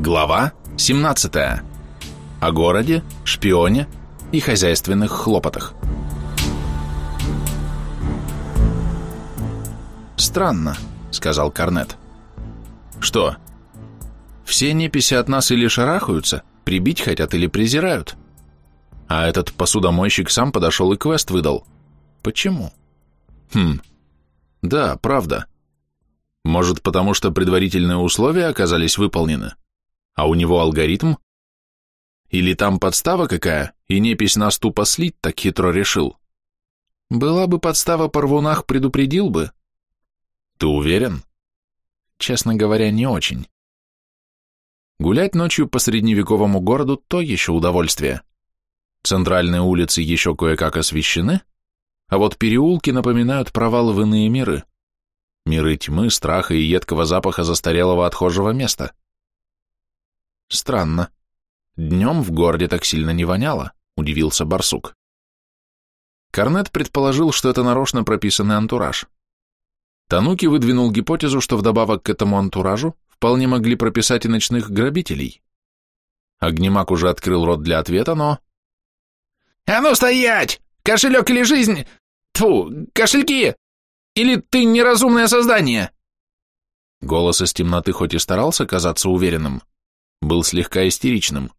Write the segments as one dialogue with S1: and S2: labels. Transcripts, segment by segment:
S1: Глава 17. О городе, шпионе и хозяйственных хлопотах. «Странно», — сказал Корнет. «Что? Все неписи от нас или шарахаются, прибить хотят или презирают. А этот посудомойщик сам подошел и квест выдал. Почему? Хм, да, правда. Может, потому что предварительные условия оказались выполнены, а у него алгоритм? Или там подстава какая, и непись нас тупо слить так хитро решил? Была бы подстава по рвунах, предупредил бы. Ты уверен? Честно говоря, не очень. Гулять ночью по средневековому городу – то еще удовольствие. Центральные улицы еще кое-как освещены, а вот переулки напоминают провалы в иные миры. Миры тьмы, страха и едкого запаха застарелого отхожего места. Странно. Днем в городе так сильно не воняло, удивился барсук. Корнет предположил, что это нарочно прописанный антураж. Тануки выдвинул гипотезу, что вдобавок к этому антуражу вполне могли прописать и ночных грабителей. Огнемак уже открыл рот для ответа, но...
S2: «А ну стоять! Кошелек или жизнь? Тфу, кошельки! Или ты неразумное создание?»
S1: Голос из темноты хоть и старался казаться уверенным, был слегка истеричным.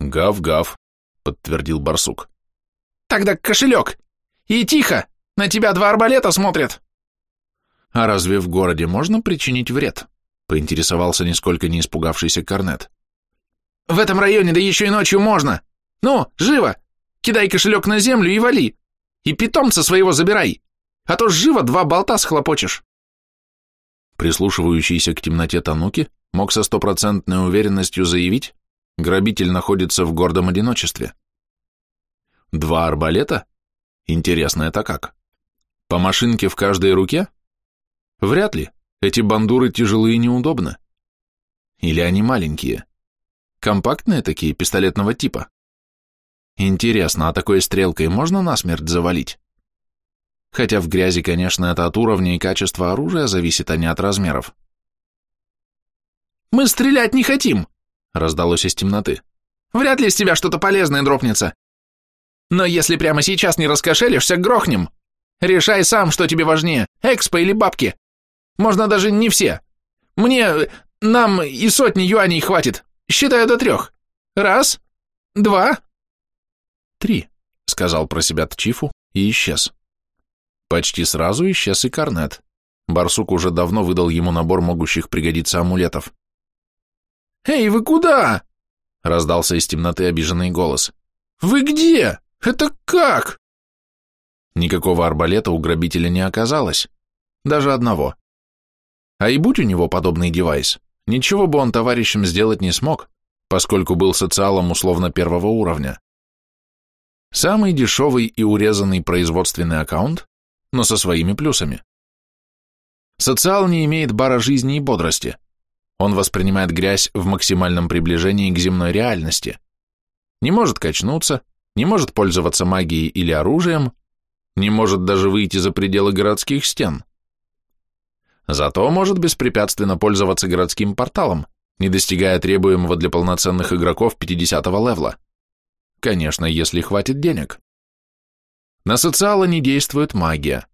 S1: «Гав-гав», — подтвердил барсук.
S2: «Тогда кошелек! И тихо! На тебя два арбалета смотрят!»
S1: «А разве в городе можно причинить вред?» — поинтересовался нисколько не испугавшийся Корнет.
S2: «В этом районе, да еще и ночью можно! Ну, живо! Кидай кошелек на землю и вали! И питомца своего забирай! А то живо два болта схлопочешь!»
S1: Прислушивающийся к темноте Тануки мог со стопроцентной уверенностью заявить, грабитель находится в гордом одиночестве. Два арбалета? Интересно, это как? По машинке в каждой руке? Вряд ли. Эти бандуры тяжелые и неудобны. Или они маленькие? Компактные такие, пистолетного типа? Интересно, а такой стрелкой можно насмерть завалить? Хотя в грязи, конечно, это от уровня и качества оружия зависит, а не от размеров.
S2: «Мы стрелять не хотим!» — раздалось из темноты. «Вряд ли с тебя что-то полезное дропнется. Но если прямо сейчас не раскошелишься, грохнем. Решай сам, что тебе важнее, экспо или бабки. Можно даже не все. Мне, нам и сотни юаней хватит. Считаю до трех. Раз, два,
S1: три, сказал про себя Тчифу и исчез. Почти сразу исчез и Корнет. Барсук уже давно выдал ему набор могущих пригодиться амулетов.
S2: «Эй, вы куда?» — раздался из темноты обиженный голос. «Вы где? Это как?»
S1: Никакого арбалета у грабителя не оказалось. Даже одного. А и будь у него подобный девайс, ничего бы он товарищем сделать не смог, поскольку был социалом условно первого уровня. Самый дешевый и урезанный производственный аккаунт, но со своими плюсами. Социал не имеет бара жизни и бодрости. Он воспринимает грязь в максимальном приближении к земной реальности. Не может качнуться, не может пользоваться магией или оружием, не может даже выйти за пределы городских стен. Зато может беспрепятственно пользоваться городским порталом, не достигая требуемого для полноценных игроков 50-го левла. Конечно, если хватит денег. На социала не действует магия.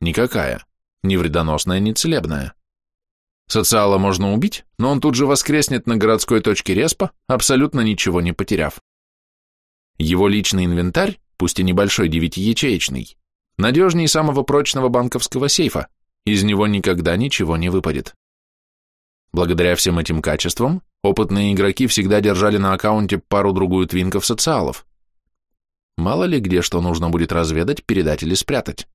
S1: Никакая. Ни вредоносная, ни целебная. Социала можно убить, но он тут же воскреснет на городской точке респа, абсолютно ничего не потеряв. Его личный инвентарь, пусть и небольшой девятиячеечный, надежнее самого прочного банковского сейфа, из него никогда ничего не выпадет. Благодаря всем этим качествам, опытные игроки всегда держали на аккаунте пару-другую твинков социалов. Мало ли где что нужно будет разведать, передать или спрятать.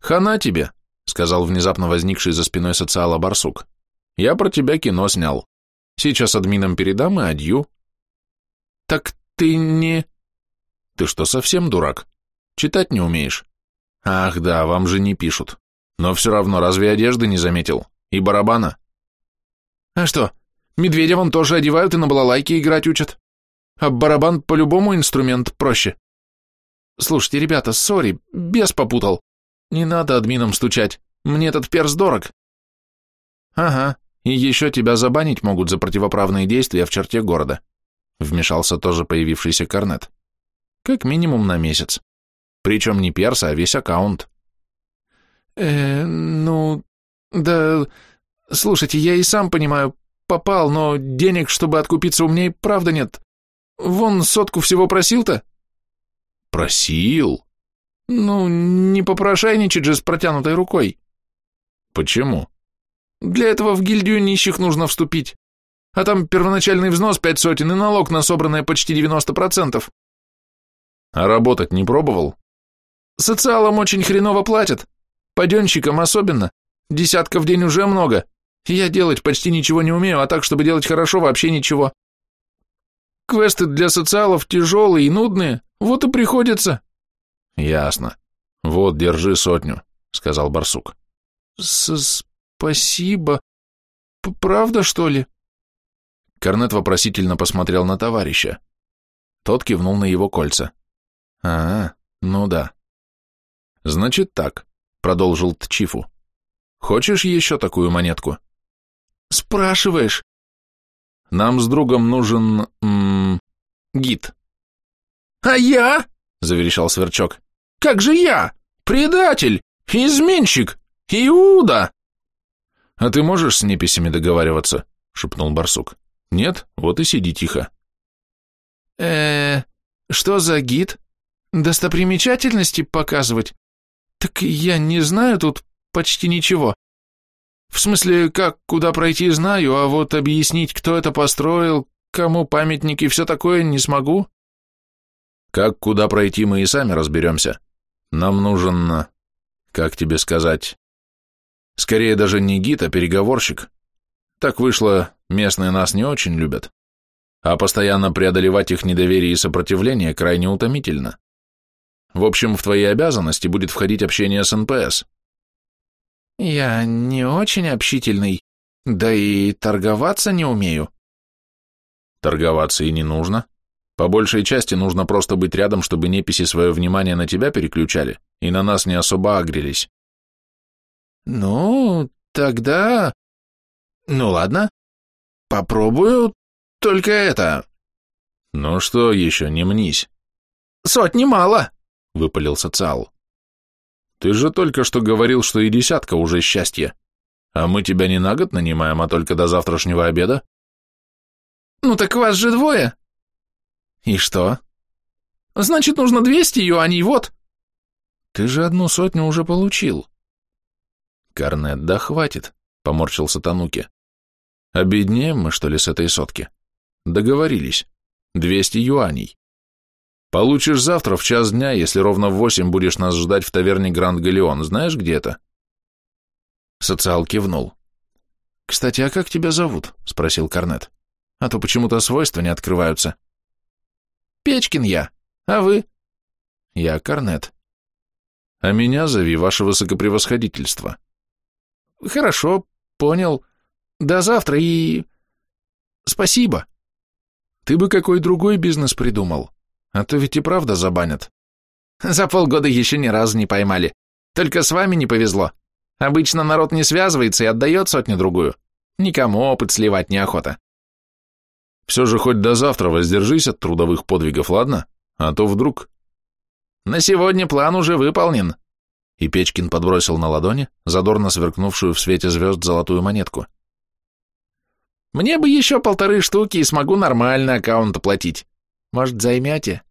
S1: «Хана тебе», — сказал внезапно возникший за спиной социала барсук. «Я про тебя кино снял. Сейчас админам передам и адью». «Так ты не...» «Ты что, совсем дурак? Читать не умеешь?» «Ах да, вам же не пишут. Но все равно, разве одежды не заметил? И барабана?
S2: А что, медведя вон тоже одевают и на балалайке играть учат. А барабан по-любому инструмент проще. Слушайте, ребята, сори, бес попутал. Не надо админам стучать, мне этот перс дорог. Ага,
S1: И еще тебя забанить могут за противоправные действия в черте города. Вмешался тоже появившийся Корнет. Как минимум на месяц. Причем не перса, а весь аккаунт.
S2: Э, ну, да, слушайте, я и сам понимаю, попал, но денег, чтобы откупиться, у меня и правда нет. Вон сотку всего просил-то.
S1: Просил?
S2: Ну, не попрошайничать же с протянутой рукой.
S1: Почему?
S2: Для этого в гильдию нищих нужно вступить. А там первоначальный взнос пять сотен и налог на собранное почти 90%.
S1: А работать не пробовал?
S2: Социалам очень хреново платят. Паденщикам особенно. Десятка в день уже много. Я делать почти ничего не умею, а так, чтобы делать хорошо, вообще ничего. Квесты для социалов тяжелые и нудные, вот и приходится.
S1: Ясно. Вот, держи сотню, сказал барсук.
S2: С Спасибо. П Правда, что ли?
S1: Корнет вопросительно посмотрел на товарища. Тот кивнул на его кольца. А, ну да. Значит так, продолжил Тчифу. Хочешь еще такую монетку?
S2: Спрашиваешь.
S1: Нам с другом нужен... М -м, гид.
S2: А я?
S1: Заверещал Сверчок.
S2: Как же я? Предатель! Изменщик! Иуда!
S1: «А ты можешь с неписями договариваться?» — шепнул барсук. «Нет? Вот и сиди тихо».
S2: э что за гид? Достопримечательности показывать? Так я не знаю тут почти ничего. В смысле, как, куда пройти, знаю, а вот объяснить, кто это построил, кому памятники, все такое не смогу.
S1: Как, куда пройти, мы и сами разберемся. Нам нужен, как тебе сказать, Скорее даже не гид, а переговорщик. Так вышло, местные нас не очень любят. А постоянно преодолевать их недоверие и сопротивление крайне утомительно. В общем, в твои обязанности будет входить общение с НПС.
S2: Я не очень общительный, да и торговаться не умею.
S1: Торговаться и не нужно. По большей части нужно просто быть рядом, чтобы неписи свое внимание на тебя переключали и на нас не особо агрились.
S2: «Ну, тогда... Ну ладно. Попробую, только это...»
S1: «Ну что еще, не мнись».
S2: «Сотни мало», —
S1: выпалил социал. «Ты же только что говорил, что и десятка уже счастье. А мы тебя не на год нанимаем, а только до завтрашнего обеда».
S2: «Ну так вас же двое».
S1: «И что?»
S2: «Значит, нужно двести юаней, вот».
S1: «Ты же одну сотню уже получил». Корнет, да хватит, поморщился Тануки. Обеднеем мы, что ли, с этой сотки? Договорились. Двести юаней. Получишь завтра в час дня, если ровно в восемь будешь нас ждать в таверне Гранд Галеон. Знаешь, где это? Социал кивнул. «Кстати, а как тебя зовут?» — спросил Корнет. «А то почему-то свойства не открываются».
S2: «Печкин я. А вы?»
S1: «Я Корнет». «А меня зови, ваше высокопревосходительство».
S2: Хорошо, понял. До завтра и... Спасибо.
S1: Ты бы какой другой бизнес придумал, а то ведь и правда забанят.
S2: За полгода еще ни разу не поймали. Только с вами не повезло. Обычно народ не связывается и отдает сотню-другую. Никому опыт сливать неохота.
S1: Все же хоть до завтра воздержись от трудовых подвигов, ладно? А то вдруг...
S2: На сегодня план уже выполнен,
S1: и Печкин подбросил на ладони задорно сверкнувшую в свете звезд золотую монетку.
S2: «Мне бы еще полторы штуки и смогу нормально аккаунт оплатить. Может, займете?»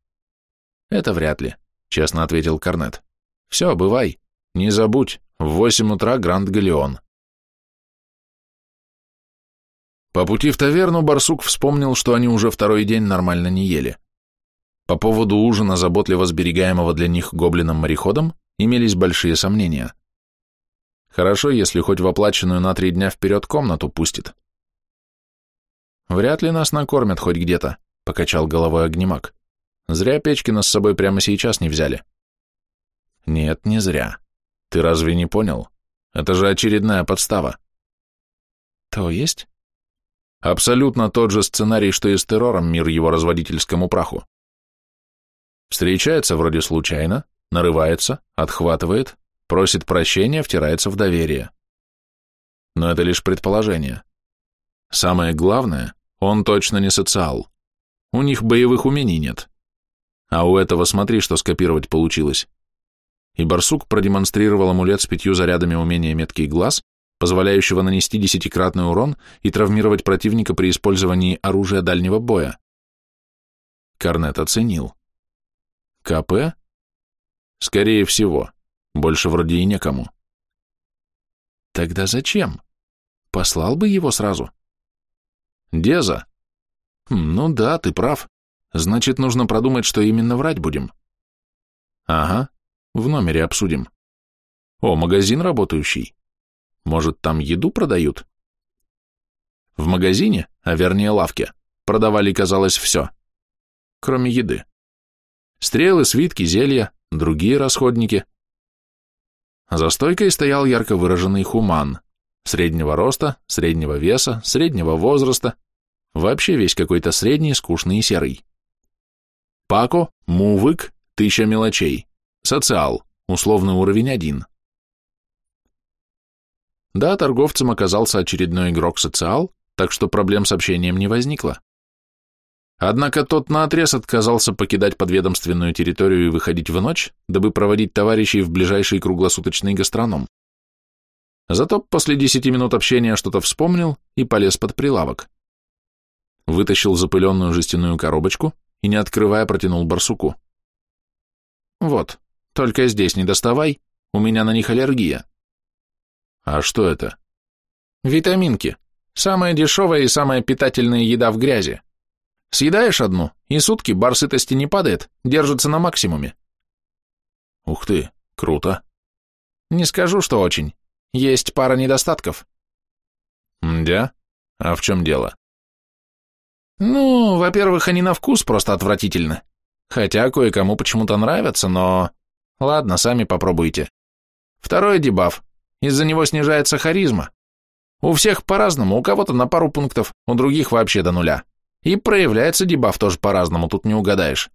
S1: «Это вряд ли», — честно ответил Корнет. «Все, бывай. Не забудь, в восемь утра Гранд Галеон». По пути в таверну барсук вспомнил, что они уже второй день нормально не ели. По поводу ужина, заботливо сберегаемого для них гоблином-мореходом, имелись большие сомнения. Хорошо, если хоть в оплаченную на три дня вперед комнату пустит. Вряд ли нас накормят хоть где-то, покачал головой огнемак. Зря Печкина с собой прямо сейчас не взяли. Нет, не зря. Ты разве не понял? Это же очередная подстава.
S2: То есть?
S1: Абсолютно тот же сценарий, что и с террором мир его разводительскому праху. Встречается вроде случайно, нарывается, отхватывает, просит прощения, втирается в доверие. Но это лишь предположение. Самое главное, он точно не социал. У них боевых умений нет. А у этого смотри, что скопировать получилось. И барсук продемонстрировал амулет с пятью зарядами умения меткий глаз, позволяющего нанести десятикратный урон и травмировать противника при использовании оружия дальнего боя. Корнет оценил. КП? Скорее всего. Больше вроде и некому. Тогда зачем? Послал бы его сразу. Деза. Хм, ну да, ты прав. Значит, нужно продумать, что именно врать будем. Ага, в номере обсудим. О, магазин работающий. Может, там еду продают? В магазине, а вернее лавке, продавали, казалось, все. Кроме еды. Стрелы, свитки, зелья, другие расходники. За стойкой стоял ярко выраженный хуман. Среднего роста, среднего веса, среднего возраста. Вообще весь какой-то средний, скучный и серый. Пако, мувык, тысяча мелочей. Социал, условный уровень один. Да, торговцем оказался очередной игрок социал, так что проблем с общением не возникло. Однако тот наотрез отказался покидать подведомственную территорию и выходить в ночь, дабы проводить товарищей в ближайший круглосуточный гастроном. Зато после десяти минут общения что-то вспомнил и полез под прилавок. Вытащил запыленную жестяную коробочку и, не открывая, протянул барсуку. «Вот, только здесь не доставай, у меня на них аллергия». «А что это?» «Витаминки. Самая дешевая и самая питательная еда в грязи. Съедаешь одну, и сутки бар сытости не падает, держится на максимуме». «Ух ты, круто».
S2: «Не скажу, что очень. Есть пара недостатков».
S1: «Да? А в чем дело?»
S2: «Ну, во-первых, они на вкус просто отвратительны. Хотя кое-кому почему-то нравятся, но... Ладно, сами попробуйте. Второй дебаф. Из-за него снижается харизма. У всех по-разному, у кого-то на пару пунктов, у других вообще до нуля. И проявляется дебаф тоже по-разному, тут не угадаешь.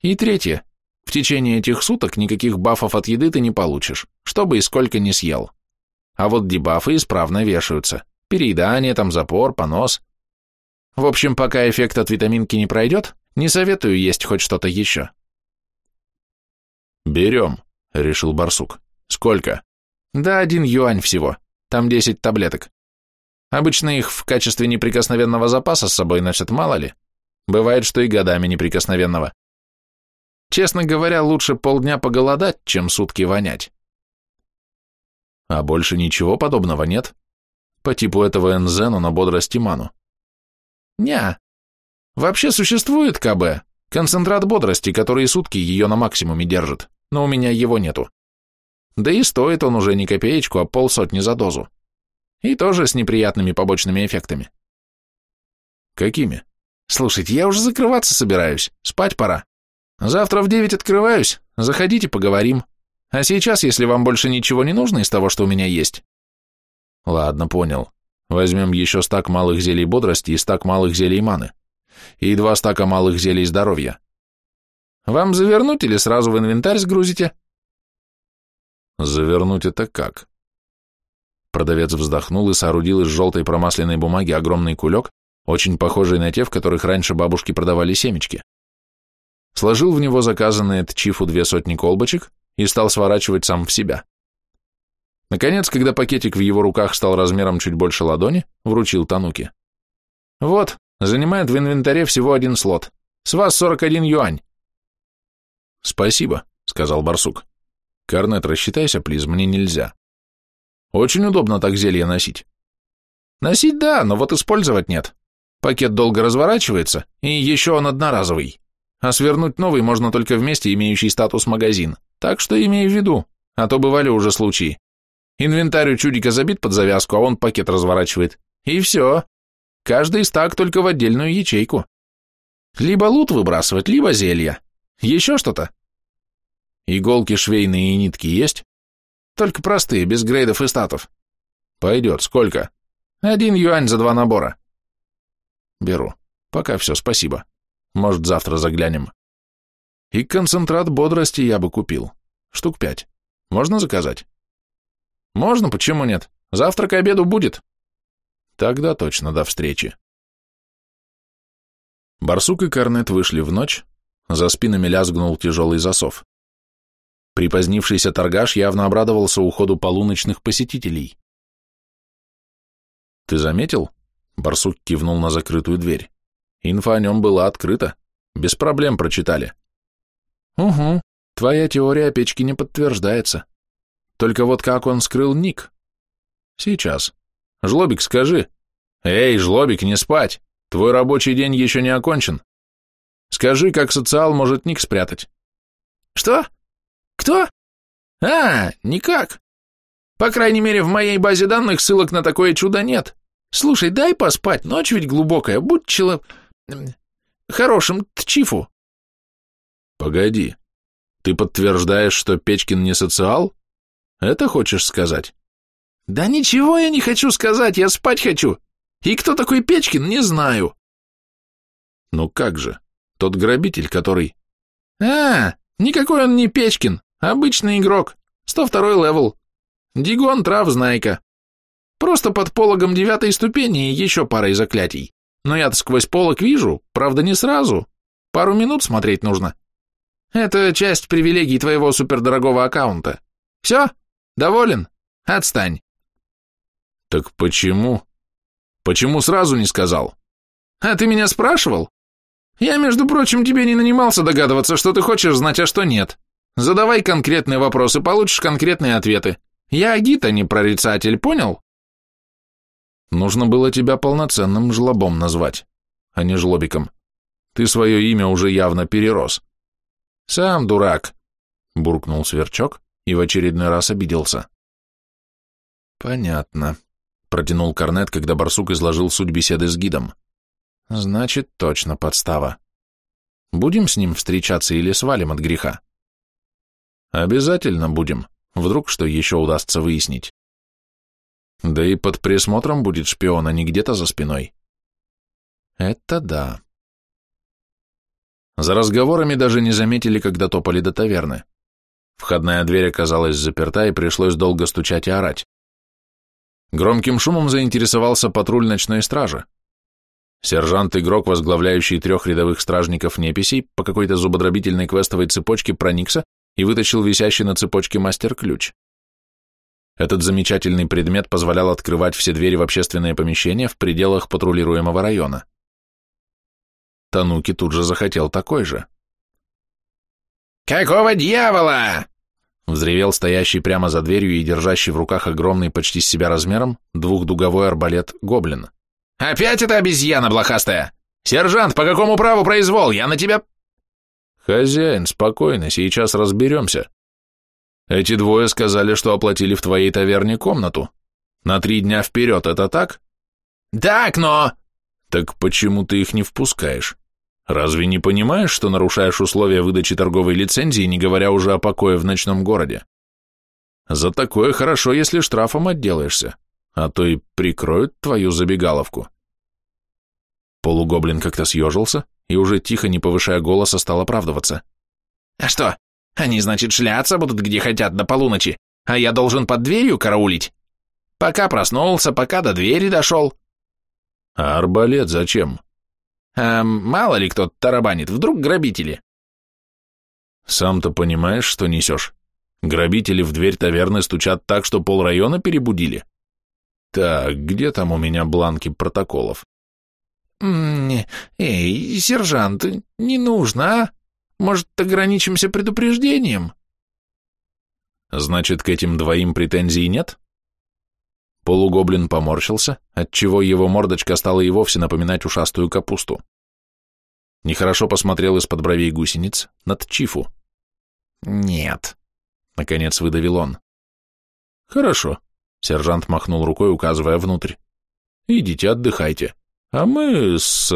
S2: И третье. В течение этих суток никаких бафов от еды ты не получишь, чтобы и сколько не съел. А вот дебафы исправно вешаются. Переедание, там запор, понос. В общем, пока эффект от витаминки не пройдет, не советую есть хоть что-то еще.
S1: «Берем», — решил барсук. «Сколько?»
S2: Да один юань всего, там десять таблеток. Обычно их в качестве неприкосновенного запаса с собой носят, мало ли. Бывает, что и годами неприкосновенного. Честно говоря, лучше полдня поголодать, чем сутки вонять.
S1: А больше ничего подобного нет? По типу этого Энзену на бодрости ману.
S2: Ня. Вообще существует КБ, концентрат бодрости, который сутки ее на максимуме держит, но у меня его нету. Да и стоит он уже не копеечку, а полсотни за дозу. И тоже с неприятными побочными эффектами.
S1: Какими?
S2: Слушайте, я уже закрываться собираюсь, спать пора. Завтра в девять открываюсь, заходите, поговорим. А сейчас, если вам больше ничего не нужно из того, что у меня есть.
S1: Ладно, понял. Возьмем еще стак малых зелий бодрости и стак малых зелий маны. И два стака малых зелий здоровья.
S2: Вам завернуть или сразу в инвентарь сгрузите?
S1: Завернуть это как? Продавец вздохнул и соорудил из желтой промасленной бумаги огромный кулек, очень похожий на те, в которых раньше бабушки продавали семечки. Сложил в него заказанные тчифу две сотни колбочек и стал сворачивать сам в себя. Наконец, когда пакетик в его руках стал размером чуть больше ладони, вручил Тануке.
S2: «Вот, занимает в инвентаре всего один слот. С вас 41 юань».
S1: «Спасибо», — сказал барсук. Корнет, рассчитайся, плиз, мне нельзя. Очень удобно так зелье носить.
S2: Носить да, но вот использовать нет. Пакет долго разворачивается, и еще он одноразовый. А свернуть новый можно только вместе имеющий статус магазин. Так что имей в виду, а то бывали уже случаи. Инвентарь у чудика забит под завязку, а он пакет разворачивает. И все. Каждый стак только в отдельную ячейку. Либо лут выбрасывать, либо зелья. Еще что-то?
S1: Иголки швейные и нитки есть?
S2: Только простые, без грейдов и статов.
S1: Пойдет. Сколько?
S2: Один юань за два набора.
S1: Беру. Пока все, спасибо. Может, завтра заглянем. И концентрат бодрости я бы купил. Штук пять. Можно заказать?
S2: Можно, почему нет? Завтра к обеду будет.
S1: Тогда точно до встречи. Барсук и Корнет вышли в ночь, за спинами лязгнул тяжелый засов. Припозднившийся торгаш явно обрадовался уходу полуночных посетителей. «Ты заметил?» — Барсук кивнул на закрытую дверь. «Инфа о нем была открыта. Без проблем прочитали». «Угу. Твоя теория о печке не подтверждается. Только вот как он скрыл ник?» «Сейчас. Жлобик, скажи». «Эй, Жлобик, не спать! Твой рабочий день еще не окончен. Скажи, как социал может ник спрятать».
S2: «Что?» Кто? А, никак. По крайней мере, в моей базе данных ссылок на такое чудо нет. Слушай, дай поспать, ночь ведь глубокая, будь чело... хорошим тчифу.
S1: Погоди, ты подтверждаешь, что Печкин не социал? Это хочешь сказать?
S2: Да ничего я не хочу сказать, я спать хочу. И кто такой Печкин, не знаю.
S1: Ну как же, тот грабитель, который...
S2: А, никакой он не Печкин. Обычный игрок, 102 левел. Дигон трав знайка. Просто под пологом девятой ступени и еще парой заклятий. Но я-то сквозь полок вижу, правда не сразу. Пару минут смотреть нужно. Это часть привилегий твоего супердорогого аккаунта. Все? Доволен? Отстань.
S1: Так почему? Почему сразу не сказал?
S2: А ты меня спрашивал? Я, между прочим, тебе не нанимался догадываться, что ты хочешь знать, а что нет. Задавай конкретные вопросы, получишь конкретные ответы. Я агит, а не прорицатель, понял?
S1: Нужно было тебя полноценным жлобом назвать, а не жлобиком. Ты свое имя уже явно перерос.
S2: Сам дурак,
S1: буркнул сверчок и в очередной раз обиделся.
S2: Понятно,
S1: протянул Корнет, когда барсук изложил суть беседы с гидом.
S2: Значит, точно подстава.
S1: Будем с ним встречаться или свалим от греха? Обязательно будем, вдруг что еще удастся выяснить. Да и под присмотром будет шпион, а не где-то за спиной.
S2: Это да.
S1: За разговорами даже не заметили, когда топали до таверны. Входная дверь оказалась заперта, и пришлось долго стучать и орать. Громким шумом заинтересовался патруль ночной стражи. Сержант-игрок, возглавляющий трех рядовых стражников неписей, по какой-то зубодробительной квестовой цепочке проникся и вытащил висящий на цепочке мастер-ключ. Этот замечательный предмет позволял открывать все двери в общественные помещения в пределах патрулируемого района. Тануки тут же захотел такой же.
S2: «Какого дьявола?»
S1: Взревел стоящий прямо за дверью и держащий в руках огромный почти с себя размером двухдуговой арбалет гоблин.
S2: «Опять эта обезьяна блохастая! Сержант, по какому праву произвол? Я на тебя...»
S1: «Хозяин, спокойно, сейчас разберемся. Эти двое сказали, что оплатили в твоей таверне комнату. На три дня вперед, это так?»
S2: «Так, но...»
S1: «Так почему ты их не впускаешь? Разве не понимаешь, что нарушаешь условия выдачи торговой лицензии, не говоря уже о покое в ночном городе? За такое хорошо, если штрафом отделаешься, а то и прикроют твою забегаловку». Полугоблин как-то съежился, и уже тихо, не повышая голоса, стал оправдываться.
S2: «А что, они, значит, шляться будут где хотят до полуночи, а я должен под дверью караулить? Пока проснулся, пока до двери дошел».
S1: «А арбалет зачем?»
S2: «А мало ли кто тарабанит, вдруг грабители?»
S1: «Сам-то понимаешь, что несешь? Грабители в дверь таверны стучат так, что полрайона перебудили. Так, где там у меня бланки протоколов?»
S2: «Эй, сержант, не нужно, а? Может, ограничимся предупреждением?»
S1: «Значит, к этим двоим претензий нет?» Полугоблин поморщился, отчего его мордочка стала и вовсе напоминать ушастую капусту. Нехорошо посмотрел из-под бровей гусениц над Чифу.
S2: «Нет», — наконец выдавил он.
S1: «Хорошо», — сержант махнул рукой, указывая внутрь. «Идите, отдыхайте а мы с...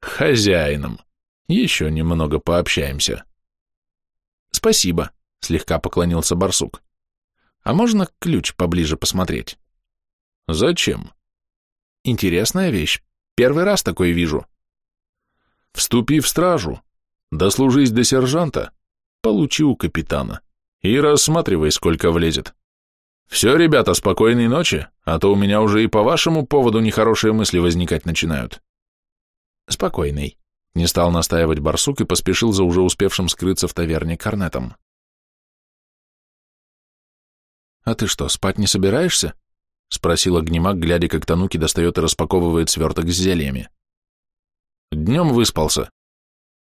S1: хозяином еще немного пообщаемся.
S2: Спасибо, слегка поклонился барсук. А можно ключ поближе посмотреть?
S1: Зачем?
S2: Интересная вещь. Первый раз такое вижу.
S1: Вступи в стражу, дослужись до сержанта, получи у капитана и рассматривай, сколько влезет. Все, ребята, спокойной ночи, а то у меня уже и по вашему поводу нехорошие мысли возникать начинают.
S2: Спокойный. Не стал настаивать барсук и поспешил за уже успевшим скрыться в таверне корнетом. «А ты что, спать не собираешься?» — спросил огнемак, глядя, как Тануки достает и распаковывает сверток с зельями.
S1: «Днем выспался.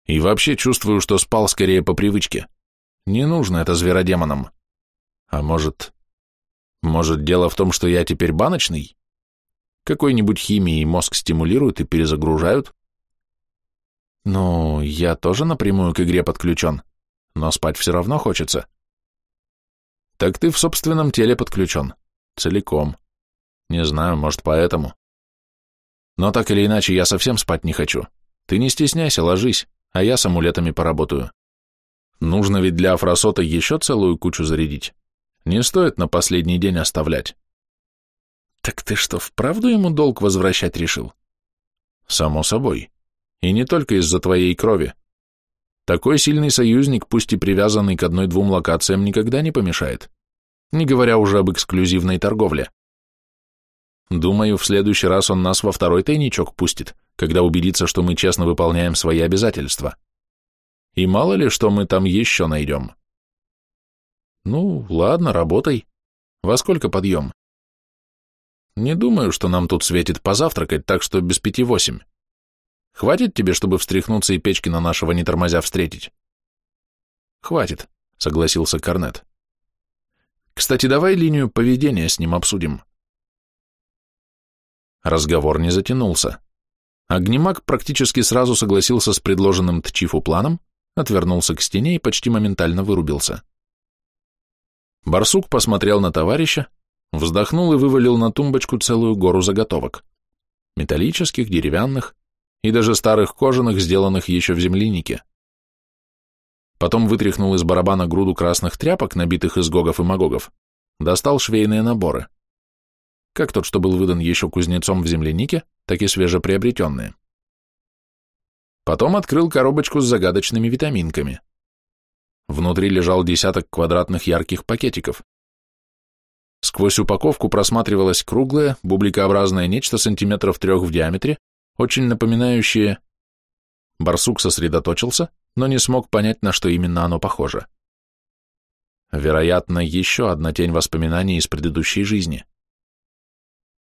S1: И вообще чувствую, что спал скорее по привычке. Не нужно это зверодемонам. А может... Может, дело в том, что я теперь баночный? Какой-нибудь химией мозг стимулируют и перезагружают?
S2: Ну, я тоже напрямую к игре подключен, но спать все равно хочется.
S1: Так ты в собственном теле подключен. Целиком. Не знаю, может, поэтому. Но так или иначе, я совсем спать не хочу. Ты не стесняйся, ложись, а я с амулетами поработаю. Нужно ведь для Афросота еще целую кучу зарядить. Не стоит на последний день оставлять.
S2: Так ты что, вправду ему долг возвращать решил?
S1: Само собой. И не только из-за твоей крови. Такой сильный союзник, пусть и привязанный к одной-двум локациям, никогда не помешает. Не говоря уже об эксклюзивной торговле. Думаю, в следующий раз он нас во второй тайничок пустит, когда убедится, что мы честно выполняем свои обязательства. И мало ли, что мы там еще найдем. Ну, ладно, работай. Во сколько подъем? Не думаю, что нам тут светит позавтракать, так что без пяти восемь. Хватит тебе, чтобы встряхнуться и печки на нашего не тормозя встретить?
S2: Хватит, согласился Корнет. Кстати, давай линию поведения с ним обсудим. Разговор не затянулся. Огнемак практически сразу согласился с предложенным Тчифу планом, отвернулся к стене и почти моментально вырубился. Барсук посмотрел на товарища, вздохнул и вывалил на тумбочку целую гору заготовок. Металлических, деревянных, и даже старых кожаных, сделанных еще в землянике. Потом вытряхнул из барабана груду красных тряпок, набитых из гогов и магогов, достал швейные наборы. Как тот, что был выдан еще кузнецом в землянике, так и свежеприобретенные. Потом открыл коробочку с загадочными витаминками. Внутри лежал десяток квадратных ярких пакетиков. Сквозь упаковку просматривалось круглое, бубликообразное нечто сантиметров трех в диаметре, очень напоминающее... Барсук сосредоточился, но не смог понять, на что именно оно похоже. Вероятно, еще одна тень воспоминаний из предыдущей жизни.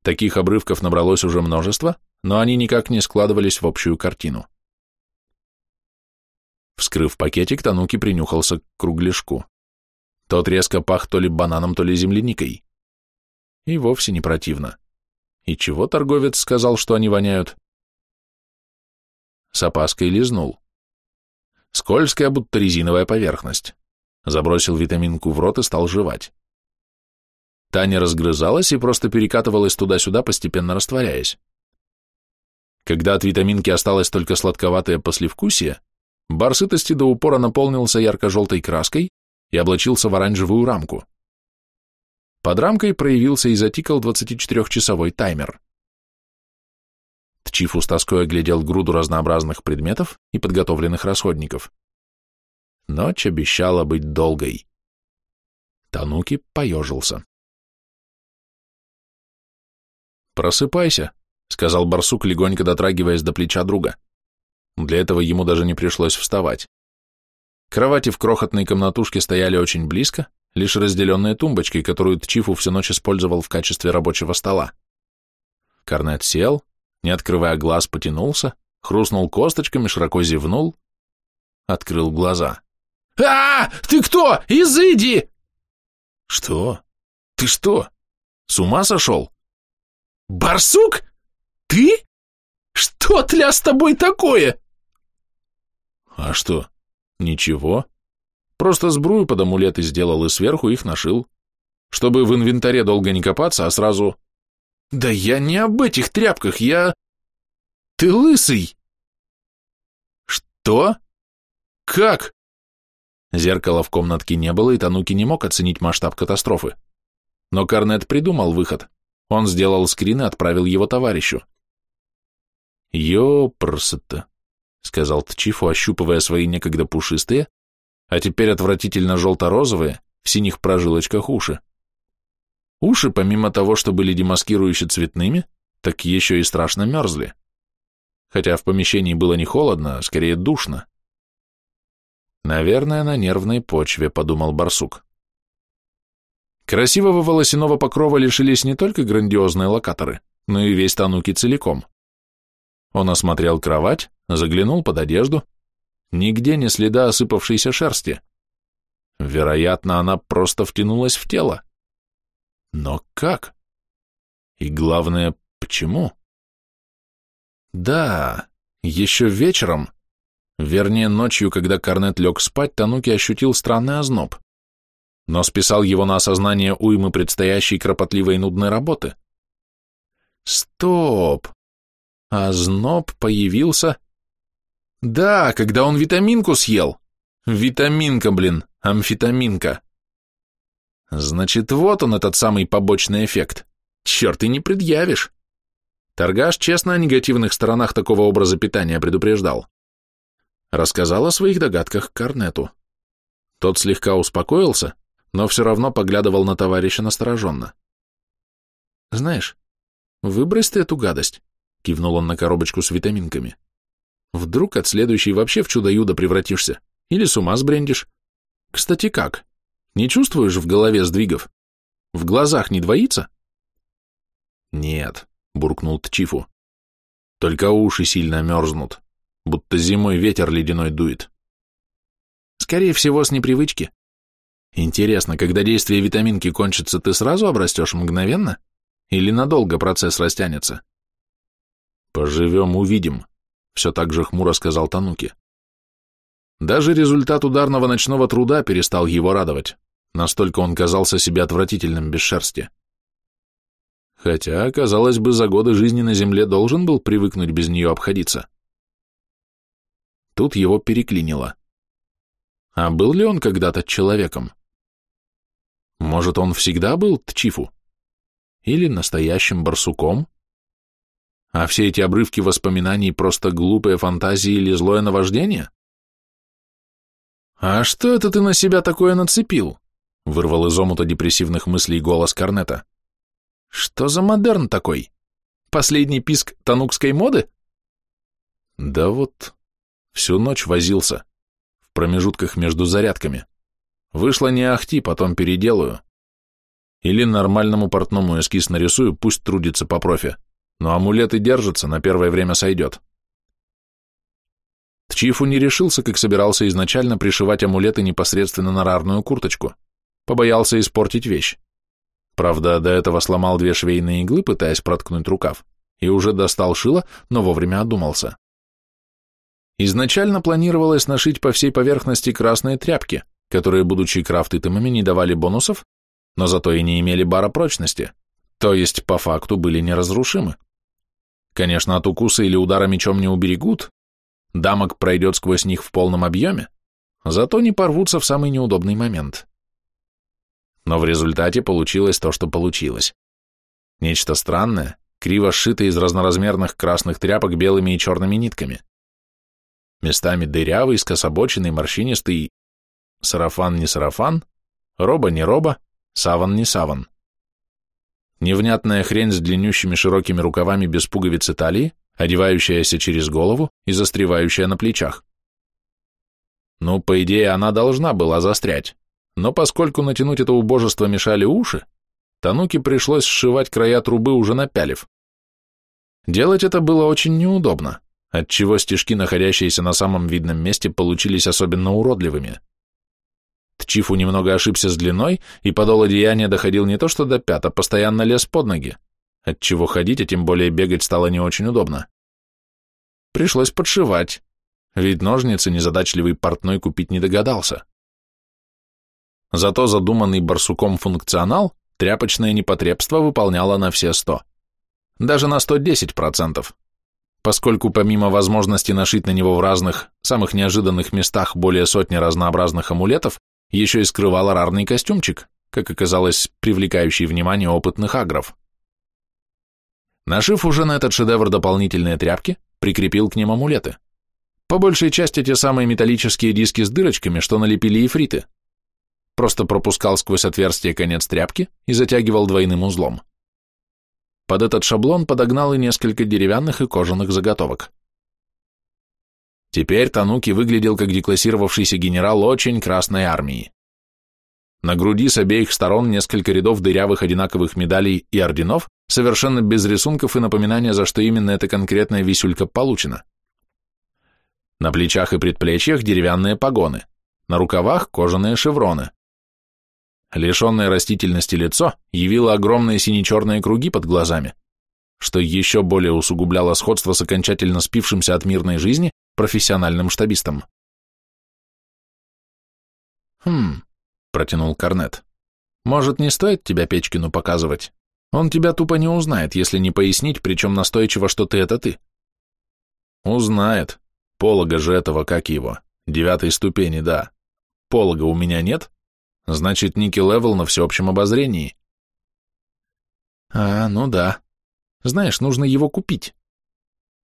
S2: Таких обрывков набралось уже множество, но они никак не складывались в общую картину. Вскрыв пакетик, Тануки принюхался к кругляшку. Тот резко пах то ли бананом, то ли земляникой. И вовсе не противно. И чего торговец сказал, что они воняют? С опаской лизнул. Скользкая, будто резиновая поверхность. Забросил витаминку в рот и стал жевать. Таня разгрызалась и просто перекатывалась туда-сюда, постепенно растворяясь. Когда от витаминки осталось только сладковатое послевкусие, бар сытости до упора наполнился ярко-желтой краской и облачился в оранжевую рамку. Под рамкой проявился и затикал 24-часовой таймер. Тчифу с тоской оглядел груду разнообразных предметов и подготовленных расходников. Ночь обещала быть долгой. Тануки поежился. «Просыпайся», — сказал барсук, легонько дотрагиваясь до плеча друга. Для этого ему даже не пришлось вставать. Кровати в крохотной комнатушке стояли очень близко, лишь разделенные тумбочкой, которую Тчифу всю ночь использовал в качестве рабочего стола. Корнет сел, не открывая глаз, потянулся, хрустнул косточками, широко зевнул, открыл глаза. а, Ты кто? Изыди!»
S1: «Что? Ты что? С ума сошел?»
S2: «Барсук? Ты? Что тля с тобой такое?»
S1: «А что? Ничего. Просто сбрую под амулеты сделал и сверху их нашил. Чтобы в инвентаре долго не копаться, а сразу
S2: да я не об этих тряпках, я... Ты лысый!
S1: Что?
S2: Как?
S1: Зеркала в комнатке не было, и Тануки не мог оценить масштаб катастрофы. Но Корнет придумал выход. Он сделал скрин и отправил его товарищу. «Ёпрст-то», — сказал Тчифу, ощупывая свои некогда пушистые, а теперь отвратительно желто-розовые, в синих прожилочках уши. Уши, помимо того, что были демаскирующе цветными, так еще и страшно мерзли. Хотя в помещении было не холодно, а скорее душно. Наверное, на нервной почве, подумал барсук. Красивого волосяного покрова лишились не только грандиозные локаторы, но и весь Тануки целиком. Он осмотрел кровать, заглянул под одежду. Нигде не следа осыпавшейся шерсти. Вероятно, она просто втянулась в тело. Но как? И главное, почему? Да, еще вечером, вернее ночью, когда Корнет лег спать, Тануки ощутил странный озноб, но списал его на осознание уймы предстоящей кропотливой и нудной работы. Стоп! Озноб появился... Да, когда он витаминку съел. Витаминка, блин, амфетаминка. Значит, вот он, этот самый побочный эффект. Черт, и не предъявишь. Торгаш честно о негативных сторонах такого образа питания предупреждал. Рассказал о своих догадках Корнету. Тот слегка успокоился, но все равно поглядывал на товарища настороженно. «Знаешь, выбрось ты эту гадость», — кивнул он на коробочку с витаминками. «Вдруг от следующей вообще в чудо-юдо превратишься, или с ума сбрендишь. Кстати, как?» Не чувствуешь в голове сдвигов? В глазах не двоится? Нет, буркнул Тчифу. Только уши сильно мерзнут, будто зимой ветер ледяной дует. Скорее всего, с непривычки. Интересно, когда действие витаминки кончится, ты сразу обрастешь мгновенно? Или надолго процесс растянется? Поживем, увидим, все так же хмуро сказал Тануки. Даже результат ударного ночного труда перестал его радовать. Настолько он казался себе отвратительным без шерсти. Хотя, казалось бы, за годы жизни на земле должен был привыкнуть без нее обходиться. Тут его переклинило. А был ли он когда-то человеком? Может, он всегда был Тчифу? Или настоящим барсуком? А все эти обрывки воспоминаний просто глупые фантазии или злое наваждение? «А что это ты на себя такое нацепил?» Вырвал из омута депрессивных мыслей голос Корнета. Что за модерн такой? Последний писк танукской моды? Да вот, всю ночь возился, в промежутках между зарядками. Вышло не ахти, потом переделаю. Или нормальному портному эскиз нарисую, пусть трудится по профи. Но амулеты держатся, на первое время сойдет. Тчифу не решился, как собирался изначально пришивать амулеты непосредственно на рарную курточку. Побоялся испортить вещь. Правда, до этого сломал две швейные иглы, пытаясь проткнуть рукав, и уже достал шило, но вовремя одумался. Изначально планировалось нашить по всей поверхности красные тряпки, которые, будучи крафт-итемами, не давали бонусов, но зато и не имели бара прочности, то есть по факту были неразрушимы. Конечно, от укуса или удара мечом не уберегут, дамок пройдет сквозь них в полном объеме, зато не порвутся в самый неудобный момент. Но в результате получилось то, что получилось. Нечто странное, криво сшитое из разноразмерных красных тряпок белыми и черными нитками. Местами дырявый, скособоченный, морщинистый, сарафан не сарафан, роба не роба, саван не саван. Невнятная хрень с длиннющими широкими рукавами без пуговиц талии, одевающаяся через голову и застревающая на плечах. Ну, по идее, она должна была застрять но поскольку натянуть это убожество мешали уши, Тануке пришлось сшивать края трубы, уже напялив. Делать это было очень неудобно, отчего стежки, находящиеся на самом видном месте, получились особенно уродливыми. Тчифу немного ошибся с длиной, и подол одеяния доходил не то что до пят, а постоянно лез под ноги, отчего ходить, а тем более бегать стало не очень удобно. Пришлось подшивать, ведь ножницы незадачливый портной купить не догадался. Зато задуманный барсуком функционал тряпочное непотребство выполняло на все сто. Даже на 110%. Поскольку помимо возможности нашить на него в разных, самых неожиданных местах более сотни разнообразных амулетов, еще и скрывал рарный костюмчик, как оказалось, привлекающий внимание опытных агров. Нашив уже на этот шедевр дополнительные тряпки, прикрепил к ним амулеты. По большей части те самые металлические диски с дырочками, что налепили ифриты. просто пропускал сквозь отверстие конец тряпки и затягивал двойным узлом. Под этот шаблон подогнал и несколько деревянных и кожаных заготовок. Теперь Тануки выглядел как деклассировавшийся генерал очень красной армии. На груди с обеих сторон несколько рядов дырявых одинаковых медалей и орденов, совершенно без рисунков и напоминания, за что именно эта конкретная висюлька получена. На плечах и предплечьях деревянные погоны, на рукавах кожаные шевроны. Лишенное растительности лицо явило огромные сине-черные круги под глазами, что еще более усугубляло сходство с окончательно спившимся от мирной жизни профессиональным штабистом. «Хм», — протянул Корнет, — «может, не стоит тебя Печкину показывать? Он тебя тупо не узнает, если не пояснить, причем настойчиво, что ты — это ты». «Узнает. Полога же этого, как его, девятой ступени, да. Полога у меня нет?» Значит, Ники Левел на всеобщем обозрении. А, ну да. Знаешь, нужно его купить.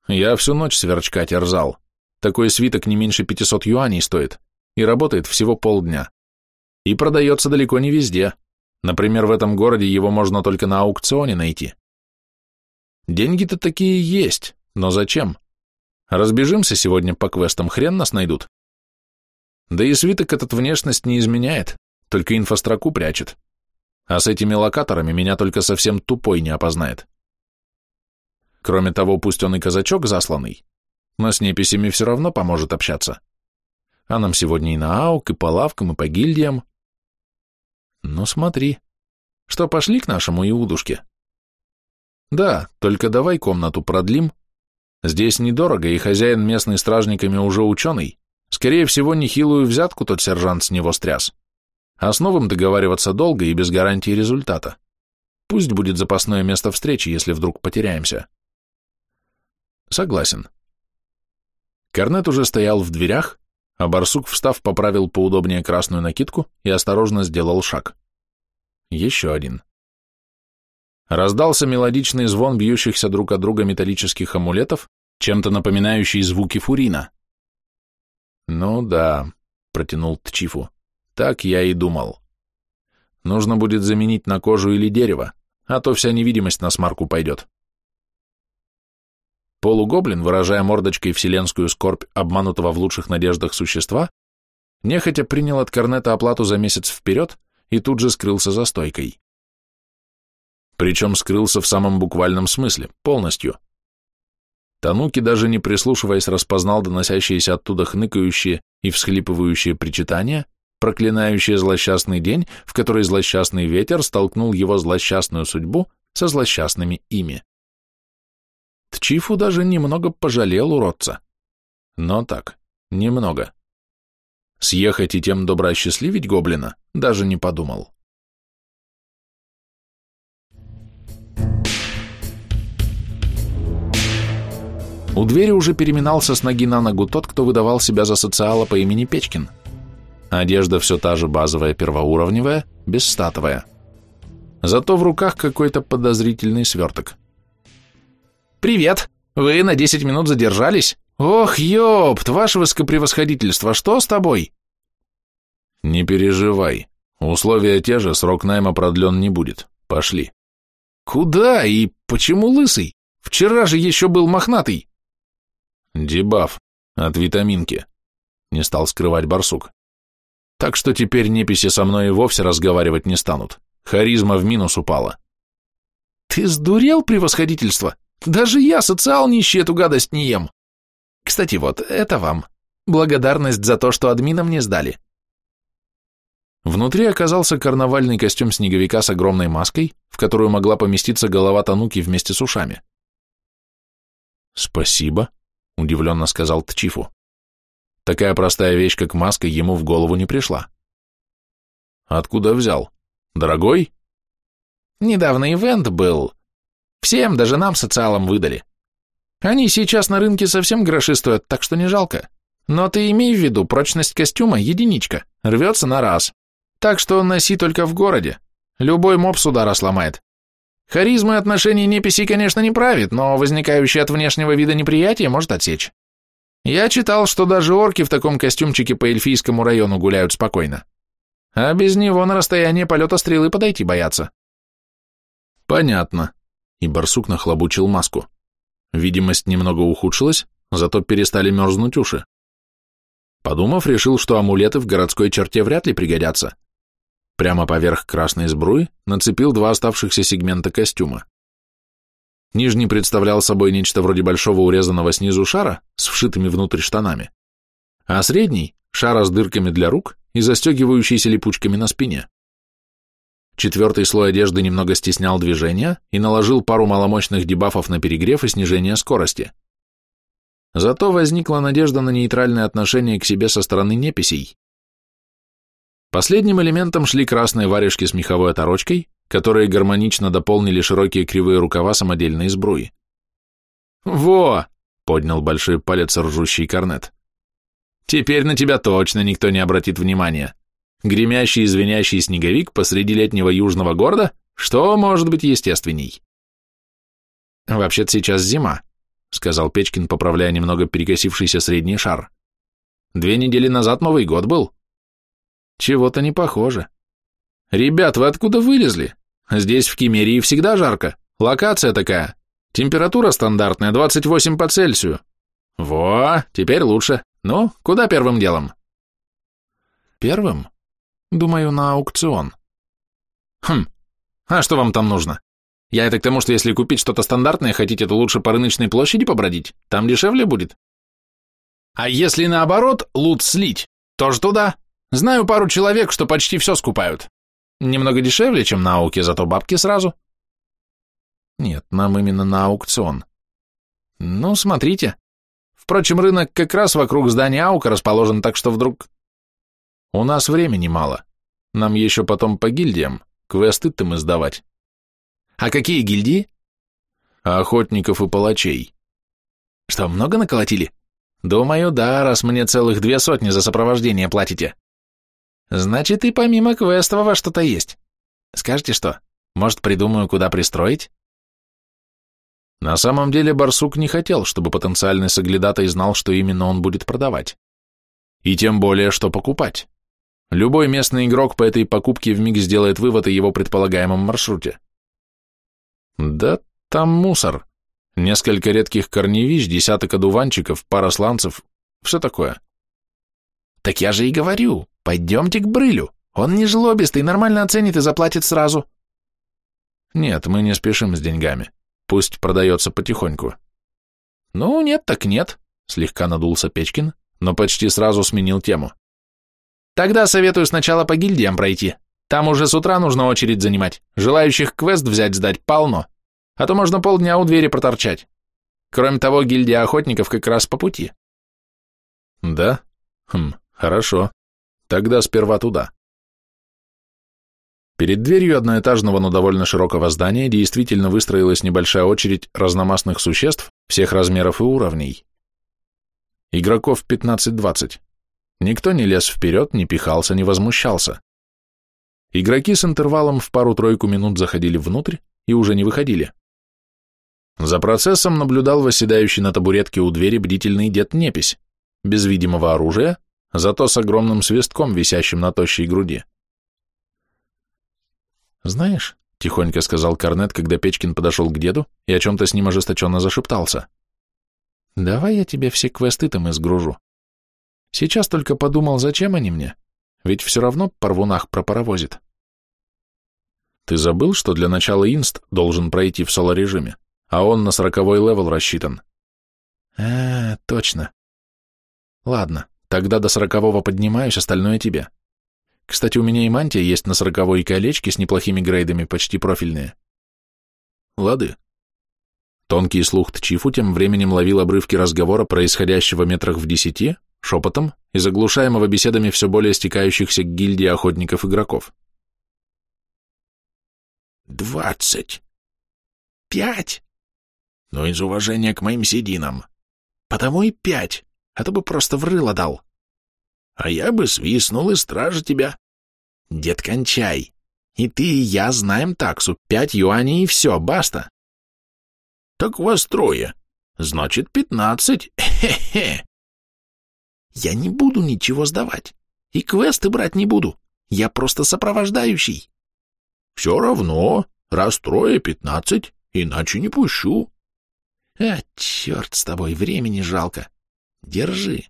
S1: Я всю ночь сверчка терзал. Такой свиток не меньше 500 юаней стоит и работает всего полдня. И продается далеко не везде. Например, в этом городе его можно только на аукционе найти. Деньги-то такие есть, но зачем? Разбежимся сегодня по квестам, хрен нас найдут. Да и свиток этот внешность не изменяет, только инфостроку прячет. А с этими локаторами меня только совсем тупой не опознает. Кроме того, пусть он и казачок засланный, но с неписями все равно поможет общаться. А нам сегодня и на аук, и по лавкам, и по гильдиям. Ну смотри. Что, пошли к нашему Иудушке? Да, только давай комнату продлим. Здесь недорого, и хозяин местный стражниками уже ученый. Скорее всего, нехилую взятку тот сержант с него стряс. А с новым договариваться долго и без гарантии результата. Пусть будет запасное место встречи, если вдруг потеряемся. Согласен. Корнет уже стоял в дверях, а барсук, встав, поправил поудобнее красную накидку и осторожно сделал шаг. Еще один. Раздался мелодичный звон бьющихся друг от друга металлических амулетов, чем-то напоминающий звуки фурина. «Ну да», — протянул Тчифу. Так я и думал. Нужно будет заменить на кожу или дерево, а то вся невидимость на смарку пойдет. Полугоблин, выражая мордочкой вселенскую скорбь обманутого в лучших надеждах существа, нехотя принял от Корнета оплату за месяц вперед и тут же скрылся за стойкой. Причем скрылся в самом буквальном смысле, полностью. Тануки, даже не прислушиваясь, распознал доносящиеся оттуда хныкающие и всхлипывающие причитания проклинающее злосчастный день, в который злосчастный ветер столкнул его злосчастную судьбу со злосчастными ими. Тчифу даже немного пожалел уродца. Но так, немного. Съехать и тем добро осчастливить гоблина даже не подумал. У двери уже переминался с ноги на ногу тот, кто выдавал себя за социала по имени Печкин – Одежда все та же базовая первоуровневая, бесстатовая. Зато в руках какой-то подозрительный сверток. «Привет! Вы на 10 минут задержались? Ох, ёпт, ваше высокопревосходительство, что с тобой?» «Не переживай. Условия те же, срок найма продлен не будет. Пошли». «Куда и почему лысый? Вчера же еще был мохнатый». «Дебаф. От витаминки», — не стал скрывать барсук. Так что теперь неписи со мной и вовсе разговаривать не станут. Харизма в минус упала. Ты сдурел, превосходительство? Даже я, социал нищий, эту гадость не ем. Кстати, вот, это вам. Благодарность за то, что админам не сдали. Внутри оказался карнавальный костюм снеговика с огромной маской, в которую могла поместиться голова Тануки вместе с ушами. «Спасибо», — удивленно сказал Тчифу. Такая простая вещь, как маска, ему в голову не пришла. Откуда взял? Дорогой? Недавно ивент был. Всем, даже нам, социалам, выдали. Они сейчас на рынке совсем гроши стоят, так что не жалко. Но ты имей в виду, прочность костюма – единичка, рвется на раз. Так что носи только в городе. Любой моб с удара сломает. Харизма и отношения неписи, конечно, не правит, но возникающее от внешнего вида неприятие может отсечь. Я читал, что даже орки в таком костюмчике по эльфийскому району гуляют спокойно.
S2: а без него на расстояние полета стрелы подойти боятся.
S1: Понятно. И барсук нахлобучил маску. Видимость немного ухудшилась, зато перестали мерзнуть уши. Подумав, решил, что амулеты в городской черте вряд ли пригодятся. Прямо поверх красной сбруи нацепил два оставшихся сегмента костюма. Нижний представлял собой нечто вроде большого урезанного снизу шара с вшитыми внутрь штанами, а средний – шара с дырками для рук и застегивающийся липучками на спине. Четвертый слой одежды немного стеснял движения и наложил пару маломощных дебафов на перегрев и снижение скорости. Зато возникла надежда на нейтральное отношение к себе со стороны неписей. Последним элементом шли красные варежки с меховой оторочкой, которые гармонично дополнили широкие кривые рукава самодельной сбруи.
S2: «Во!»
S1: — поднял большой палец ржущий корнет.
S2: «Теперь на тебя точно никто не обратит внимания. Гремящий и звенящий снеговик посреди летнего южного города? Что может быть естественней?»
S1: «Вообще-то сейчас зима», — сказал Печкин, поправляя немного перекосившийся средний шар. «Две недели назад Новый год был».
S2: «Чего-то не похоже». «Ребят, вы откуда вылезли? Здесь в Кемерии всегда жарко. Локация такая. Температура стандартная, 28 по Цельсию. Во, теперь лучше. Ну, куда первым делом?
S1: Первым? Думаю, на аукцион.
S2: Хм, а что вам там нужно? Я это к тому, что если купить что-то стандартное, хотите, то лучше по рыночной площади побродить, там дешевле будет. А если наоборот, лут слить, тоже туда. Знаю пару человек, что почти все скупают. Немного дешевле, чем на ауке, зато бабки сразу.
S1: Нет, нам именно на аукцион.
S2: Ну, смотрите. Впрочем, рынок как раз вокруг здания аука расположен, так что вдруг...
S1: У нас времени мало. Нам еще потом по гильдиям, квесты-то мы сдавать.
S2: А какие гильдии?
S1: Охотников и палачей.
S2: Что, много наколотили? Думаю, да, раз мне целых две сотни за сопровождение платите. Значит, и помимо квестового что-то есть. Скажете что? Может, придумаю, куда пристроить?
S1: На самом деле Барсук не хотел, чтобы потенциальный соглядатай знал, что именно он будет продавать. И тем более, что покупать. Любой местный игрок по этой покупке вмиг сделает вывод о его предполагаемом маршруте. Да, там мусор. Несколько редких корневищ, десяток одуванчиков, пара сланцев, все такое.
S2: Так я же и говорю, Пойдемте к Брылю. Он не жлобистый, нормально оценит и заплатит сразу.
S1: Нет, мы не спешим с деньгами. Пусть продается потихоньку.
S2: Ну, нет так нет, слегка надулся Печкин, но почти сразу сменил тему. Тогда советую сначала по гильдиям пройти. Там уже с утра нужно очередь занимать. Желающих квест взять сдать полно. А то можно полдня у двери проторчать. Кроме того, гильдия охотников как раз по пути.
S1: Да? Хм, хорошо. Тогда сперва туда. Перед дверью одноэтажного, но довольно широкого здания действительно выстроилась небольшая очередь разномастных существ всех размеров и уровней. Игроков 15-20. Никто не лез вперед, не пихался, не возмущался. Игроки с интервалом в пару-тройку минут заходили внутрь и уже не выходили. За процессом наблюдал восседающий на табуретке у двери бдительный дед-непись, без видимого оружия, зато с огромным свистком, висящим на тощей груди. «Знаешь», — тихонько сказал Корнет, когда Печкин подошел к деду и о чем-то с ним ожесточенно зашептался, «давай я тебе все квесты там изгружу. Сейчас только подумал, зачем они мне, ведь все равно порвунах пропаровозит». «Ты забыл, что для начала инст должен пройти в соло-режиме, а он на сороковой левел рассчитан?» «А, точно. Ладно, Тогда до сорокового поднимаюсь, остальное тебе. Кстати, у меня и мантия есть на сороковой и с неплохими грейдами, почти профильные. Лады. Тонкий слух Тчифу тем временем ловил обрывки разговора, происходящего метрах в десяти, шепотом и заглушаемого беседами все более стекающихся к гильдии охотников-игроков.
S3: «Двадцать! Пять! Ну, из уважения к моим сединам. Потому и пять а то бы просто врыло дал. А я бы свистнул и стража тебя. Дед, кончай. И ты, и я знаем таксу, пять юаней и все, баста. Так вас трое. Значит, пятнадцать. Хе-хе. Я не буду ничего сдавать. И квесты брать не буду. Я просто сопровождающий. Все равно, раз трое пятнадцать, иначе не пущу. А, черт с тобой, времени жалко. Держи.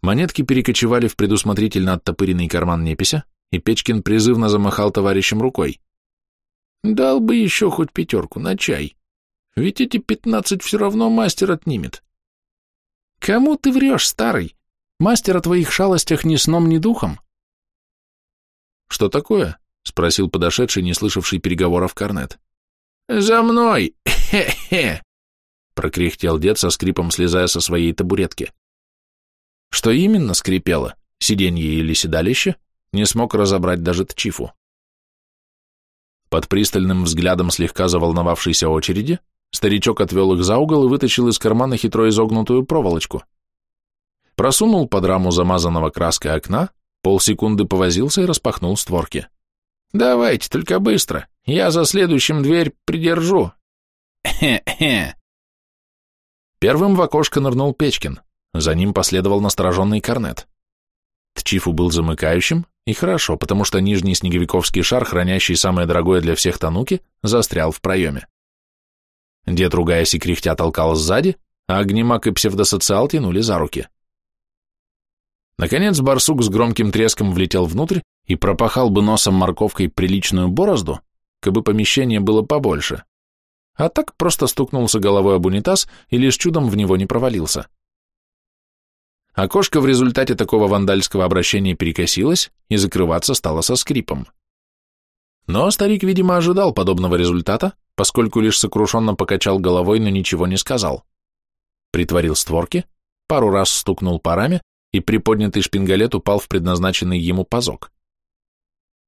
S1: Монетки перекочевали в предусмотрительно оттопыренный карман непися, и Печкин призывно замахал товарищем рукой. Дал бы еще хоть пятерку на чай. Ведь эти пятнадцать все равно мастер отнимет. Кому ты врешь, старый? Мастер о твоих шалостях ни сном, ни духом. Что такое? Спросил подошедший, не слышавший переговоров Корнет.
S2: За мной! Хе-хе!
S1: Прокряхтел дед со скрипом, слезая со своей табуретки. Что именно скрипело, сиденье или седалище, не смог разобрать даже Тчифу. Под пристальным взглядом слегка заволновавшейся очереди старичок отвел их за угол и вытащил из кармана хитро изогнутую проволочку. Просунул под раму замазанного краской окна, полсекунды повозился и распахнул створки.
S2: «Давайте, только быстро, я за следующим дверь придержу». «Хе-хе».
S1: Первым в окошко нырнул Печкин, за ним последовал настороженный корнет. Тчифу был замыкающим, и хорошо, потому что нижний снеговиковский шар, хранящий самое дорогое для всех тануки, застрял в проеме. Дед, ругаясь и кряхтя, толкал сзади, а огнемак и псевдосоциал тянули за руки. Наконец барсук с громким треском влетел внутрь и пропахал бы носом морковкой приличную борозду, бы помещение было побольше. А так просто стукнулся головой об унитаз и лишь чудом в него не провалился. Окошко в результате такого вандальского обращения перекосилось и закрываться стало со скрипом. Но старик, видимо, ожидал подобного результата, поскольку лишь сокрушенно покачал головой, но ничего не сказал. Притворил створки, пару раз стукнул парами, и приподнятый шпингалет упал в предназначенный ему пазок.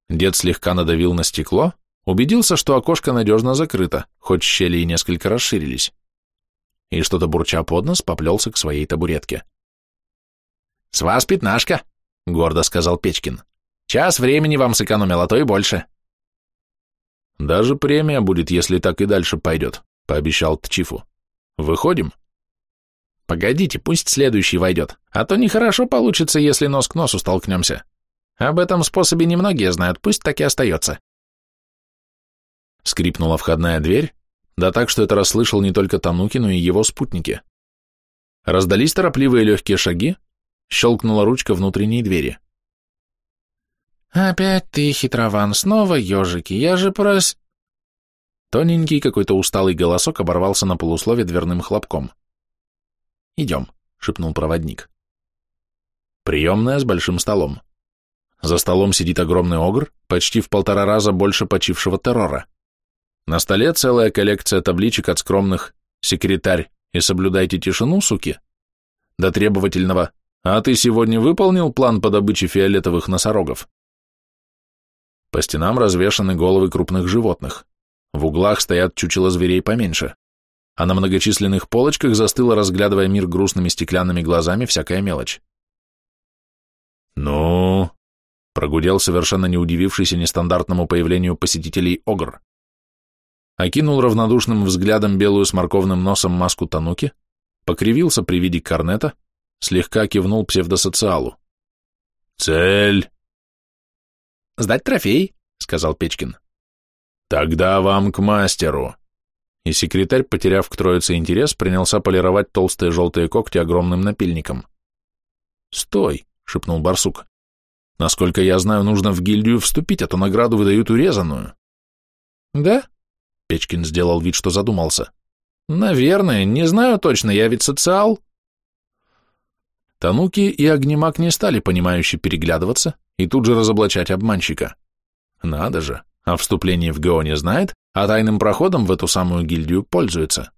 S1: Дед слегка надавил на стекло, убедился, что окошко надежно закрыто, хоть щели и несколько расширились. И что-то бурча под нос поплелся к своей табуретке.
S2: «С вас пятнашка», — гордо сказал Печкин. «Час времени вам сэкономил, а то и больше».
S1: «Даже премия будет, если так и дальше пойдет», — пообещал Тчифу. «Выходим?»
S2: «Погодите, пусть следующий войдет, а то нехорошо получится, если нос к носу столкнемся. Об этом способе немногие знают, пусть так и остается».
S1: Скрипнула входная дверь, да так, что это расслышал не только Тануки, но и его спутники. Раздались торопливые легкие шаги, Щелкнула ручка внутренней двери.
S2: «Опять ты, хитрован, снова ежики, я же прос...»
S1: Тоненький какой-то усталый голосок оборвался на полуслове дверным хлопком. «Идем», — шепнул проводник. Приемная с большим столом. За столом сидит огромный огр, почти в полтора раза больше почившего террора. На столе целая коллекция табличек от скромных «Секретарь» и «Соблюдайте тишину, суки» до требовательного а ты сегодня выполнил план по добыче фиолетовых носорогов? По стенам развешаны головы крупных животных. В углах стоят чучела зверей поменьше. А на многочисленных полочках застыла, разглядывая мир грустными стеклянными глазами, всякая мелочь. «Ну?» — прогудел совершенно не удивившийся нестандартному появлению посетителей Огр. Окинул равнодушным взглядом белую с морковным носом маску Тануки, покривился при виде корнета, слегка кивнул псевдосоциалу. «Цель?»
S2: «Сдать трофей», — сказал Печкин.
S1: «Тогда вам к мастеру». И секретарь, потеряв к троице интерес, принялся полировать толстые желтые когти огромным напильником. «Стой!» — шепнул барсук. «Насколько я знаю, нужно в гильдию вступить, а то награду выдают урезанную».
S2: «Да?»
S1: — Печкин сделал вид, что задумался.
S2: «Наверное, не знаю точно, я ведь социал».
S1: Тануки и Огнемак не стали понимающе переглядываться и тут же разоблачать обманщика. Надо же, о вступлении в ГО не знает, а тайным проходом в эту самую гильдию пользуется.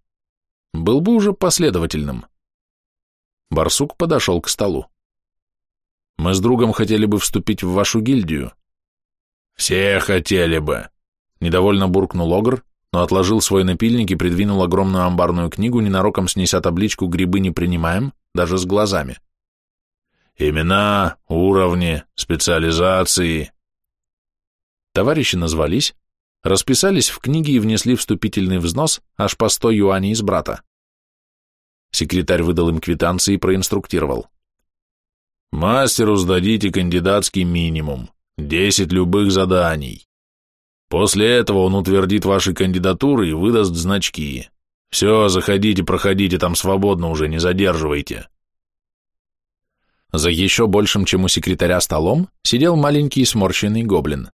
S1: Был бы уже последовательным. Барсук подошел к столу. Мы с другом хотели бы вступить в вашу гильдию. Все хотели бы. Недовольно буркнул Огр, но отложил свой напильник и придвинул огромную амбарную книгу, ненароком снеся табличку «Грибы не принимаем», даже с глазами. Имена, уровни, специализации. Товарищи назвались, расписались в книге и внесли вступительный взнос аж по сто юаней из брата. Секретарь выдал им квитанции и проинструктировал.
S3: Мастеру сдадите кандидатский минимум, 10 любых заданий. После этого он утвердит ваши кандидатуры и выдаст значки. Все, заходите, проходите, там свободно уже, не задерживайте.
S1: За еще большим, чем у секретаря столом, сидел маленький сморщенный гоблин.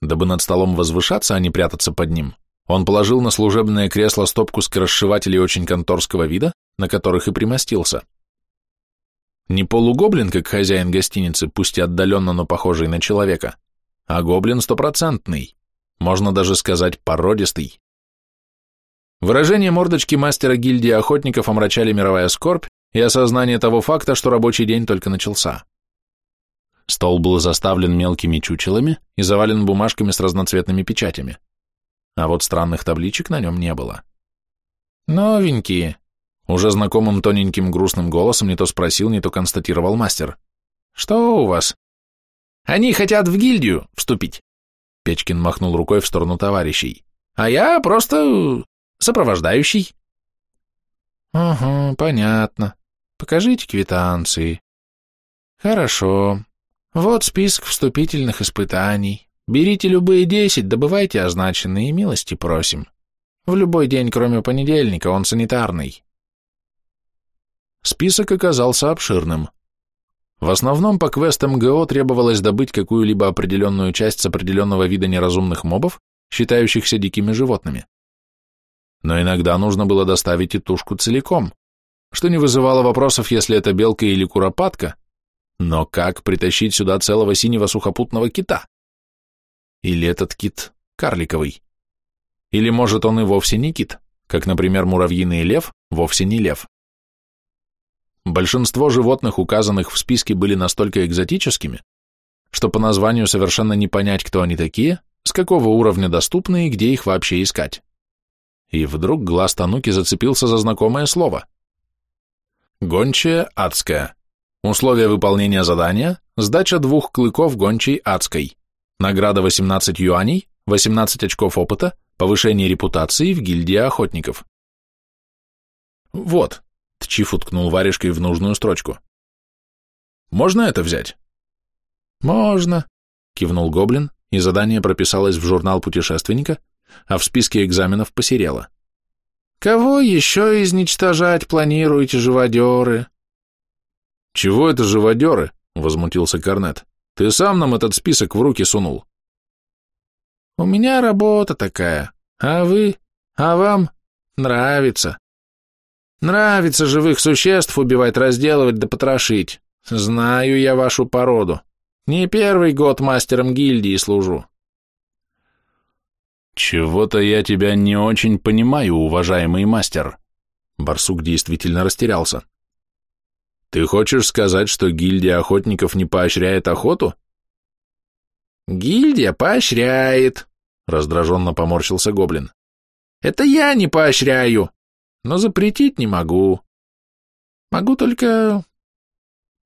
S1: Дабы над столом возвышаться, а не прятаться под ним, он положил на служебное кресло стопку скоросшивателей очень конторского вида, на которых и примостился. Не полугоблин, как хозяин гостиницы, пусть и отдаленно, но похожий на человека, а гоблин стопроцентный, можно даже сказать породистый. Выражение мордочки мастера гильдии охотников омрачали мировая скорбь и осознание того факта, что рабочий день только начался. Стол был заставлен мелкими чучелами и завален бумажками с разноцветными печатями. А вот странных табличек на нем не было. «Новенькие», — уже знакомым тоненьким грустным голосом не то спросил, не то констатировал мастер. «Что у вас?» «Они хотят в гильдию вступить», — Печкин махнул рукой в сторону товарищей. «А я просто Сопровождающий. Угу, понятно. Покажите квитанции. Хорошо. Вот список вступительных испытаний. Берите любые десять, добывайте означенные, милости просим. В любой день, кроме понедельника, он санитарный. Список оказался обширным. В основном по квестам ГО требовалось добыть какую-либо определенную часть с определенного вида неразумных мобов, считающихся дикими животными но иногда нужно было доставить и тушку целиком, что не вызывало вопросов, если это белка или куропатка, но как притащить сюда целого синего сухопутного кита? Или этот кит карликовый? Или, может, он и вовсе не кит, как, например, муравьиный лев вовсе не лев? Большинство животных, указанных в списке, были настолько экзотическими, что по названию совершенно не понять, кто они такие, с какого уровня доступны и где их вообще искать и вдруг глаз Тануки зацепился за знакомое слово. Гончая адская. Условия выполнения задания – сдача двух клыков гончей адской. Награда 18 юаней, 18 очков опыта, повышение репутации в гильдии охотников. Вот, Тчиф уткнул варежкой в нужную строчку. Можно это взять? Можно, кивнул гоблин, и задание прописалось в журнал путешественника, а в списке экзаменов посерело. «Кого еще изничтожать планируете, живодеры?» «Чего это живодеры?» — возмутился Корнет. «Ты сам нам этот список в руки сунул». «У меня работа такая, а вы, а вам нравится. Нравится живых существ убивать, разделывать да потрошить. Знаю я вашу породу. Не первый год мастером гильдии служу. «Чего-то я тебя не очень понимаю, уважаемый мастер». Барсук действительно растерялся. «Ты хочешь сказать, что гильдия охотников не поощряет охоту?» «Гильдия поощряет», — раздраженно поморщился гоблин. «Это я не поощряю, но запретить не могу. Могу только...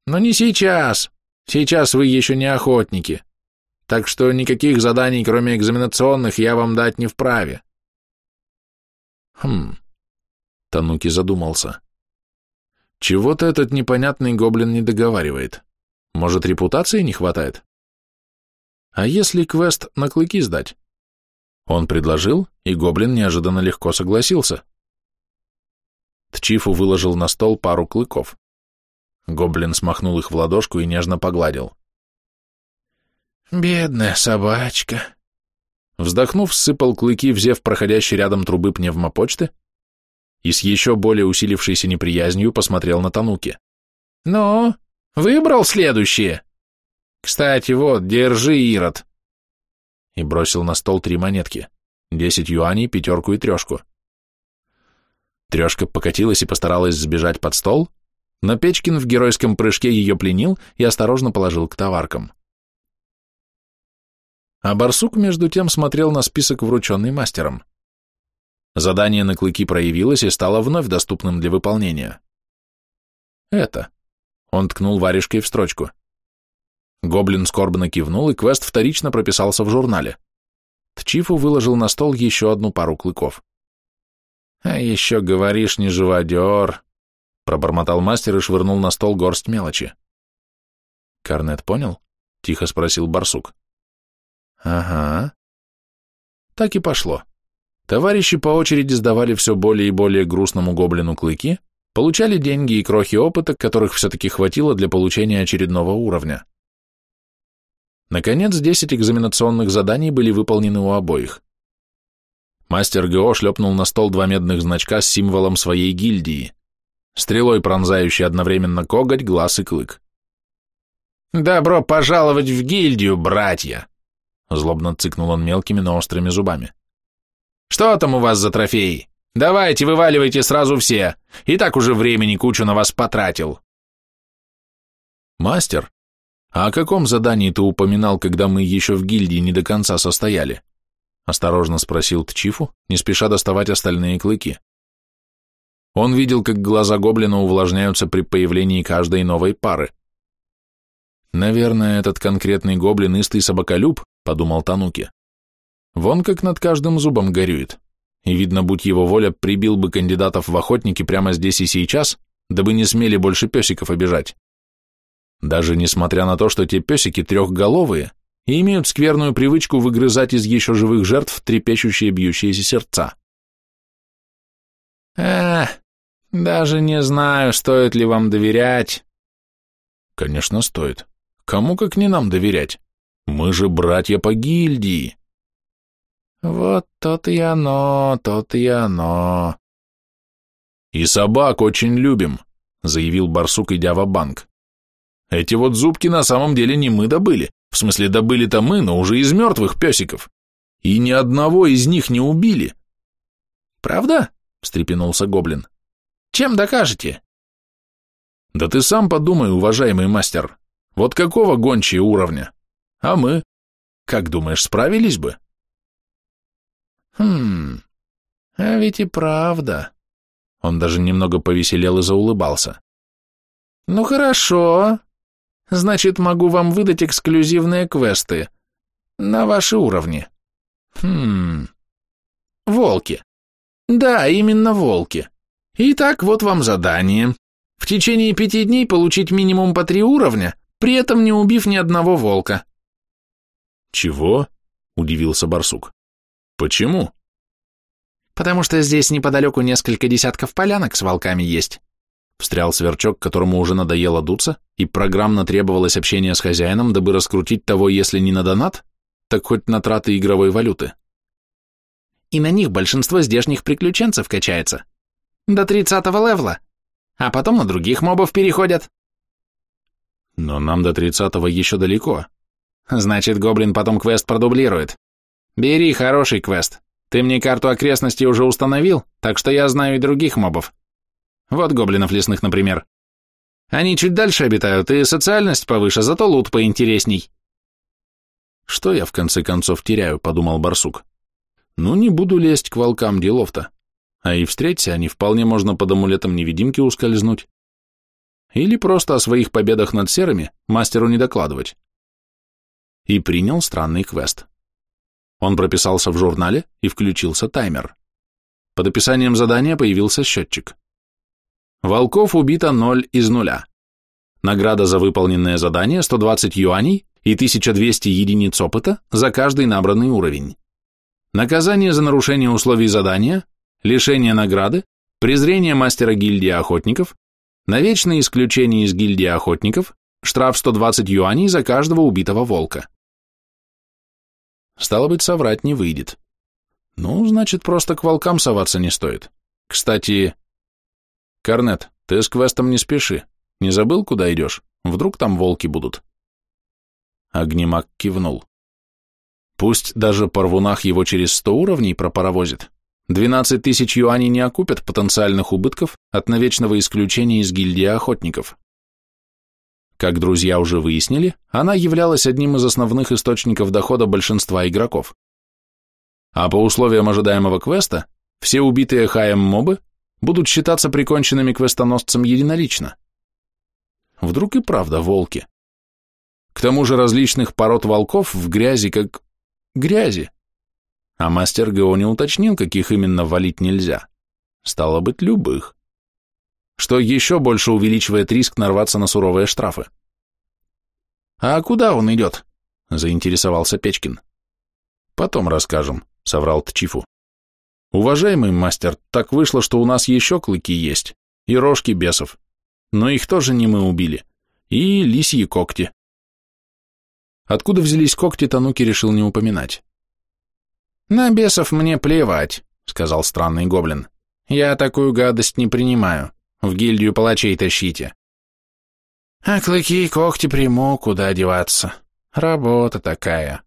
S1: Но не сейчас. Сейчас вы еще не охотники так что никаких заданий, кроме экзаменационных, я вам дать не вправе. Хм. Тануки задумался. Чего-то этот непонятный гоблин не договаривает. Может, репутации не хватает? А если квест на клыки сдать? Он предложил, и гоблин неожиданно легко согласился. Тчифу выложил на стол пару клыков. Гоблин смахнул их в ладошку и нежно погладил. «Бедная собачка!» Вздохнув, сыпал клыки, взяв проходящий рядом трубы пневмопочты, и с еще более усилившейся неприязнью посмотрел на Тануки. «Ну, выбрал следующее? Кстати, вот, держи, Ирод!» И бросил на стол три монетки, десять юаней, пятерку и трешку. Трешка покатилась и постаралась сбежать под стол, но Печкин в геройском прыжке ее пленил и осторожно положил к товаркам. А барсук между тем смотрел на список, врученный мастером. Задание на клыки проявилось и стало вновь доступным для выполнения. Это. Он ткнул варежкой в строчку. Гоблин скорбно кивнул, и квест вторично прописался в журнале. Тчифу выложил на стол еще одну пару клыков. «А еще говоришь, не живодер», — пробормотал мастер и швырнул на стол горсть мелочи. Корнет понял? Тихо спросил барсук. Ага. Так и пошло. Товарищи по очереди сдавали все более и более грустному гоблину клыки, получали деньги и крохи опыта, которых все-таки хватило для получения очередного уровня. Наконец, 10 экзаменационных заданий были выполнены у обоих. Мастер ГО шлепнул на стол два медных значка с символом своей гильдии, стрелой пронзающий одновременно коготь, глаз и клык. «Добро пожаловать в гильдию, братья!» Злобно цыкнул он мелкими, но острыми зубами. «Что там у вас за трофеи? Давайте, вываливайте сразу все. И так уже времени кучу на вас потратил». «Мастер, а о каком задании ты упоминал, когда мы еще в гильдии не до конца состояли?» Осторожно спросил Тчифу, не спеша доставать остальные клыки. Он видел, как глаза гоблина увлажняются при появлении каждой новой пары. «Наверное, этот конкретный гоблин истый собаколюб», — подумал Тануки. «Вон как над каждым зубом горюет. И, видно, будь его воля, прибил бы кандидатов в охотники прямо здесь и сейчас, дабы не смели больше песиков обижать. Даже несмотря на то, что те песики трехголовые и имеют скверную привычку выгрызать из еще живых жертв трепещущие бьющиеся сердца.
S2: «Эх, даже не знаю, стоит ли вам доверять».
S1: «Конечно, стоит. Кому как не нам доверять? Мы же братья по гильдии.
S2: Вот то-то и оно, то-то и оно.
S1: И собак очень любим, заявил барсук, идя в банк Эти вот зубки на самом деле не мы добыли. В смысле, добыли-то мы, но уже из мертвых песиков. И ни одного из них не убили.
S2: Правда? встрепенулся гоблин. Чем докажете?
S1: Да ты сам подумай, уважаемый мастер. Вот какого гончие уровня? А мы? Как думаешь, справились бы?
S2: Хм, а ведь и правда.
S1: Он даже немного повеселел и заулыбался.
S2: Ну хорошо. Значит, могу вам выдать эксклюзивные квесты. На ваши уровни. Хм. Волки. Да, именно волки. Итак, вот вам задание. В течение пяти дней получить минимум по три уровня, при этом не убив ни одного волка.
S1: Чего? Удивился барсук. Почему?
S2: Потому что здесь неподалеку несколько десятков полянок с волками есть.
S1: Встрял сверчок, которому уже надоело дуться, и программно требовалось общение с хозяином, дабы раскрутить того, если не на донат, так хоть на траты игровой валюты.
S2: И на них большинство здешних приключенцев качается. До тридцатого левла. А потом на других мобов переходят.
S1: Но нам до тридцатого еще далеко.
S2: Значит, гоблин потом квест продублирует. Бери хороший квест. Ты мне карту окрестностей уже установил, так что я знаю и других мобов. Вот гоблинов лесных, например. Они чуть дальше обитают, и социальность повыше, зато лут поинтересней.
S1: Что я в конце концов теряю, подумал барсук. Ну, не буду лезть к волкам делов-то. А и встреться они вполне можно под амулетом невидимки ускользнуть. Или просто о своих победах над серыми мастеру не докладывать. И принял странный квест. Он прописался в журнале и включился таймер. Под описанием задания появился счетчик. Волков убито 0 из нуля. Награда за выполненное задание 120 юаней и 1200 единиц опыта за каждый набранный уровень. Наказание за нарушение условий задания, лишение награды, презрение мастера гильдии охотников, на вечное исключение из гильдии охотников, штраф 120 юаней за каждого убитого волка. Стало быть, соврать не выйдет. Ну, значит, просто к волкам соваться не стоит. Кстати... Корнет, ты с квестом не спеши. Не забыл, куда идешь? Вдруг там волки будут? Огнемак кивнул. Пусть даже по рвунах его через сто уровней пропаровозит, 12 тысяч юаней не окупят потенциальных убытков от навечного исключения из гильдии охотников. Как друзья уже выяснили, она являлась одним из основных источников дохода большинства игроков. А по условиям ожидаемого квеста, все убитые хаем мобы будут считаться приконченными квестоносцем единолично. Вдруг и правда волки. К тому же различных пород волков в грязи как... грязи. А мастер ГО не уточнил, каких именно валить нельзя. Стало быть, любых. Что еще больше увеличивает риск нарваться на суровые штрафы. «А куда он идет?» — заинтересовался Печкин. «Потом расскажем», — соврал Тчифу. «Уважаемый мастер, так вышло, что у нас еще клыки есть, и рожки бесов, но их тоже не мы убили, и лисьи когти». Откуда взялись когти, Тануки решил не упоминать.
S2: «На бесов мне плевать», — сказал странный гоблин. «Я такую гадость не принимаю. В гильдию палачей тащите». А клыки и когти приму, куда деваться. Работа такая.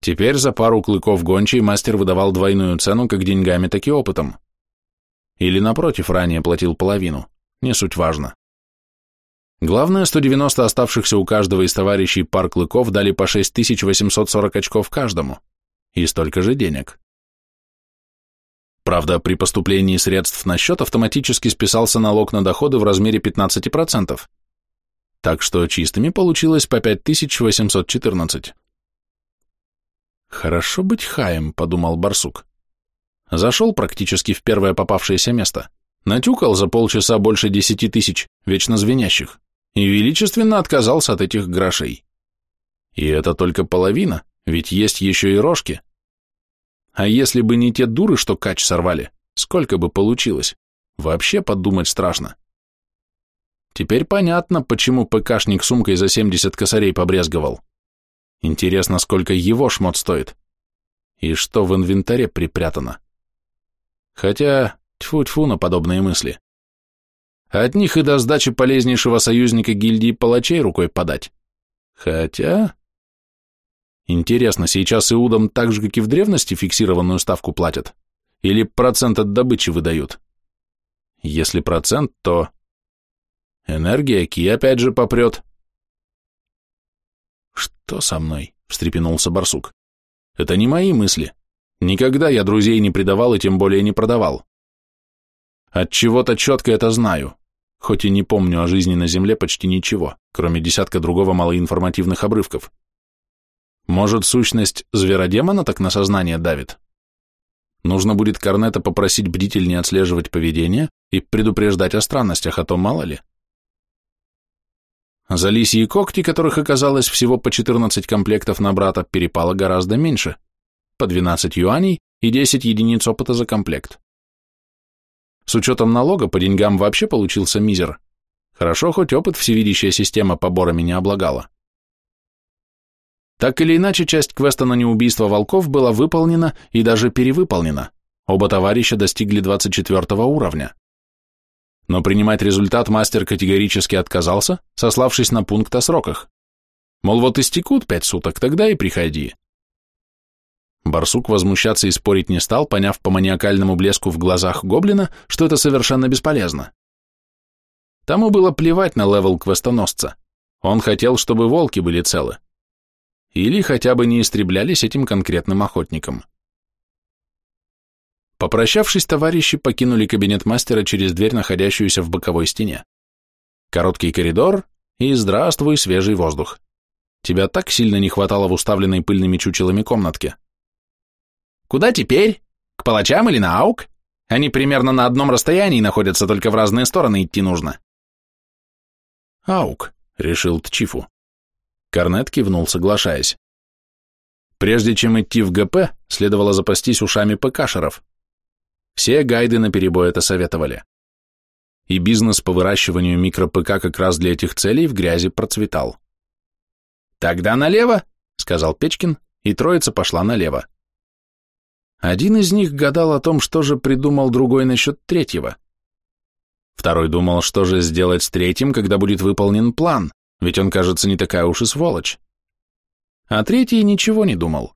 S1: Теперь за пару клыков гончей мастер выдавал двойную цену как деньгами, так и опытом. Или, напротив, ранее платил половину. Не суть важно. Главное, 190 оставшихся у каждого из товарищей пар клыков дали по 6840 очков каждому. И столько же денег. Правда, при поступлении средств на счет автоматически списался налог на доходы в размере 15%. Так что чистыми получилось по 5814. «Хорошо быть хаем», — подумал барсук. Зашел практически в первое попавшееся место, натюкал за полчаса больше десяти тысяч, вечно звенящих, и величественно отказался от этих грошей. И это только половина, ведь есть еще и рожки. А если бы не те дуры, что кач сорвали, сколько бы получилось? Вообще подумать страшно. Теперь понятно, почему ПКшник сумкой за 70 косарей побрезговал. Интересно, сколько его шмот стоит. И что в инвентаре припрятано. Хотя, тьфу-тьфу на подобные мысли. От них и до сдачи полезнейшего союзника гильдии палачей рукой подать. Хотя... Интересно, сейчас иудам так же, как и в древности, фиксированную ставку платят? Или процент от добычи выдают? Если процент, то... Энергия Ки опять же попрет. Что со мной? Встрепенулся барсук. Это не мои мысли. Никогда я друзей не предавал и тем более не продавал. От чего-то четко это знаю, хоть и не помню о жизни на Земле почти ничего, кроме десятка другого малоинформативных обрывков. Может, сущность зверодемона так на сознание давит? Нужно будет Корнета попросить бдительнее отслеживать поведение и предупреждать о странностях, а то мало ли. За лисьи когти, которых оказалось всего по 14 комплектов на брата, перепало гораздо меньше, по 12 юаней и 10 единиц опыта за комплект. С учетом налога по деньгам вообще получился мизер. Хорошо, хоть опыт всевидящая система поборами не облагала. Так или иначе, часть квеста на неубийство волков была выполнена и даже перевыполнена. Оба товарища достигли 24 уровня. Но принимать результат мастер категорически отказался, сославшись на пункт о сроках. Мол, вот истекут пять суток, тогда и приходи. Барсук возмущаться и спорить не стал, поняв по маниакальному блеску в глазах гоблина, что это совершенно бесполезно. Тому было плевать на левел квестоносца. Он хотел, чтобы волки были целы или хотя бы не истреблялись этим конкретным охотником. Попрощавшись, товарищи покинули кабинет мастера через дверь, находящуюся в боковой стене. Короткий коридор и здравствуй, свежий воздух. Тебя так сильно не хватало в уставленной пыльными чучелами комнатке.
S2: Куда теперь? К палачам или на аук? Они примерно на одном расстоянии находятся, только в разные стороны идти нужно.
S1: Аук, решил Тчифу. Корнет кивнул, соглашаясь. Прежде чем идти в ГП, следовало запастись ушами ПКшеров. Все гайды на перебой это советовали. И бизнес по выращиванию микро-ПК как раз для этих целей в грязи процветал.
S2: «Тогда налево», — сказал Печкин, и троица пошла налево.
S1: Один из них гадал о том, что же придумал другой насчет третьего. Второй думал, что же сделать с третьим, когда будет выполнен план, ведь он, кажется, не такая уж и сволочь. А третий ничего не думал.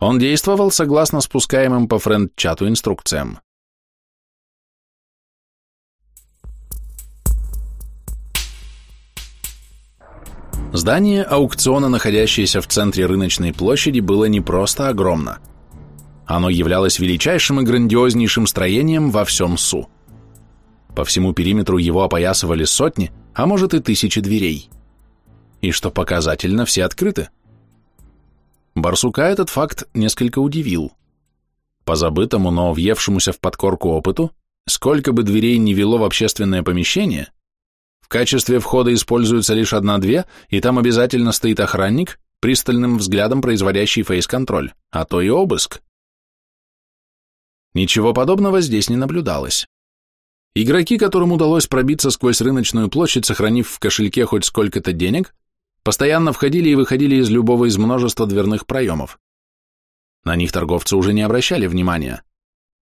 S1: Он действовал согласно спускаемым по френд-чату инструкциям. Здание аукциона, находящееся в центре рыночной площади, было не просто огромно. Оно являлось величайшим и грандиознейшим строением во всем Су. По всему периметру его опоясывали сотни, а может и тысячи дверей и, что показательно, все открыты. Барсука этот факт несколько удивил. По забытому, но въевшемуся в подкорку опыту, сколько бы дверей не вело в общественное помещение, в качестве входа используются лишь одна-две, и там обязательно стоит охранник, пристальным взглядом производящий фейс-контроль, а то и обыск. Ничего подобного здесь не наблюдалось. Игроки, которым удалось пробиться сквозь рыночную площадь, сохранив в кошельке хоть сколько-то денег, постоянно входили и выходили из любого из множества дверных проемов. На них торговцы уже не обращали внимания.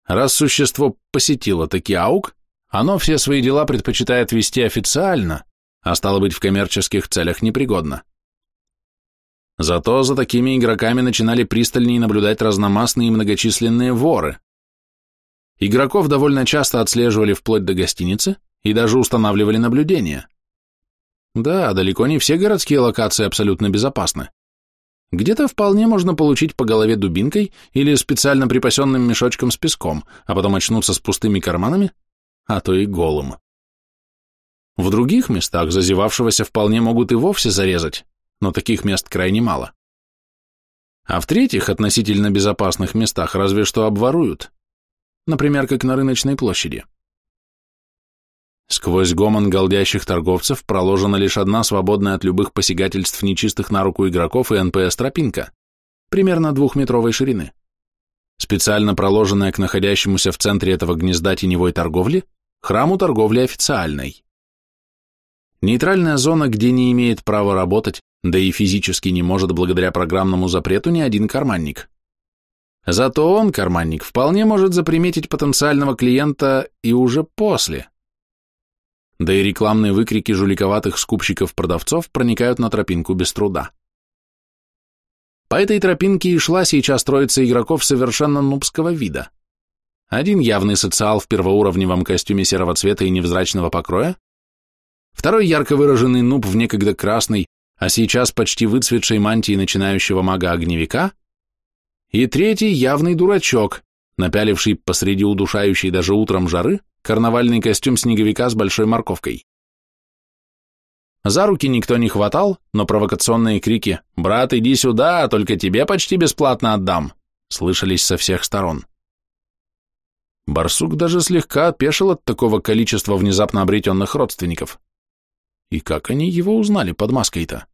S1: Раз существо посетило таки аук, оно все свои дела предпочитает вести официально, а стало быть в коммерческих целях непригодно. Зато за такими игроками начинали пристальнее наблюдать разномастные и многочисленные воры. Игроков довольно часто отслеживали вплоть до гостиницы и даже устанавливали наблюдения. Да, далеко не все городские локации абсолютно безопасны. Где-то вполне можно получить по голове дубинкой или специально припасенным мешочком с песком, а потом очнуться с пустыми карманами а то и голым. В других местах зазевавшегося вполне могут и вовсе зарезать, но таких мест крайне мало. А в третьих, относительно безопасных местах, разве что обворуют, например, как на рыночной площади. Сквозь гомон голдящих торговцев проложена лишь одна свободная от любых посягательств нечистых на руку игроков и НПС-тропинка, примерно двухметровой ширины. Специально проложенная к находящемуся в центре этого гнезда теневой торговли, храму торговли официальной. Нейтральная зона, где не имеет права работать, да и физически не может благодаря программному запрету ни один карманник. Зато он, карманник, вполне может заприметить потенциального клиента и уже после. Да и рекламные выкрики жуликоватых скупщиков-продавцов проникают на тропинку без труда. По этой тропинке и шла сейчас троица игроков совершенно нубского вида. Один явный социал в первоуровневом костюме серого цвета и невзрачного покроя, второй ярко выраженный нуб в некогда красной, а сейчас почти выцветшей мантии начинающего мага-огневика, и третий явный дурачок, напяливший посреди удушающей даже утром жары карнавальный костюм снеговика с большой морковкой. За руки никто не хватал, но провокационные крики «Брат, иди сюда, только тебе почти бесплатно отдам!» слышались со всех сторон. Барсук даже слегка опешил от такого количества внезапно обретенных родственников. И как они его узнали под маской-то?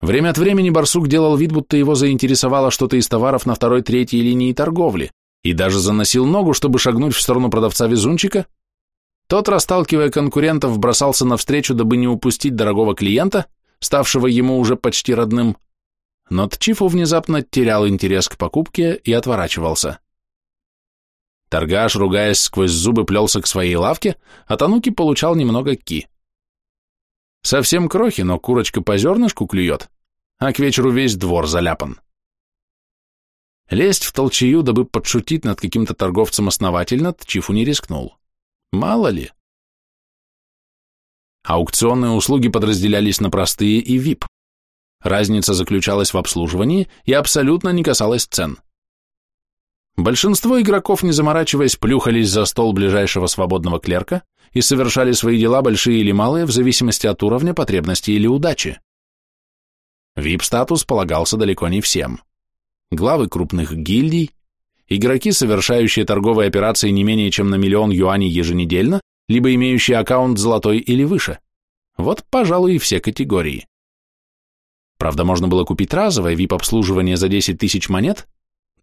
S1: Время от времени Барсук делал вид, будто его заинтересовало что-то из товаров на второй-третьей линии торговли, и даже заносил ногу, чтобы шагнуть в сторону продавца-везунчика. Тот, расталкивая конкурентов, бросался навстречу, дабы не упустить дорогого клиента, ставшего ему уже почти родным. Но Тчифу внезапно терял интерес к покупке и отворачивался. Торгаш, ругаясь сквозь зубы, плелся к своей лавке, а Тануки получал немного ки. Совсем крохи, но курочка по зернышку клюет, а к вечеру весь двор заляпан. Лезть в толчею, дабы подшутить над каким-то торговцем основательно, Чифу не рискнул. Мало ли. Аукционные услуги подразделялись на простые и VIP. Разница заключалась в обслуживании и абсолютно не касалась цен. Большинство игроков, не заморачиваясь, плюхались за стол ближайшего свободного клерка и совершали свои дела, большие или малые, в зависимости от уровня, потребности или удачи. VIP-статус полагался далеко не всем. Главы крупных гильдий, игроки, совершающие торговые операции не менее чем на миллион юаней еженедельно, либо имеющие аккаунт золотой или выше. Вот, пожалуй, и все категории. Правда, можно было купить разовое VIP-обслуживание за 10 тысяч монет,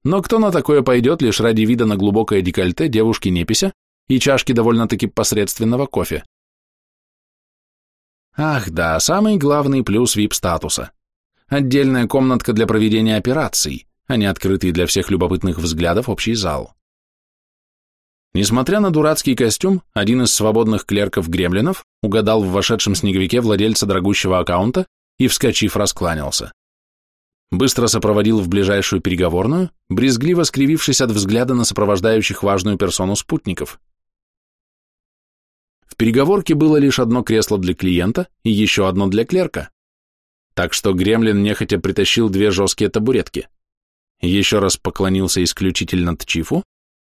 S1: но кто на такое пойдет лишь ради вида на глубокое декольте девушки-непися и чашки довольно-таки посредственного кофе? Ах да, самый главный плюс VIP-статуса. Отдельная комнатка для проведения операций, а не открытый для всех любопытных взглядов общий зал. Несмотря на дурацкий костюм, один из свободных клерков-гремлинов угадал в вошедшем снеговике владельца дорогущего аккаунта и, вскочив, раскланялся быстро сопроводил в ближайшую переговорную, брезгливо скривившись от взгляда на сопровождающих важную персону спутников. В переговорке было лишь одно кресло для клиента и еще одно для клерка, так что Гремлин нехотя притащил две жесткие табуретки. Еще раз поклонился исключительно Тчифу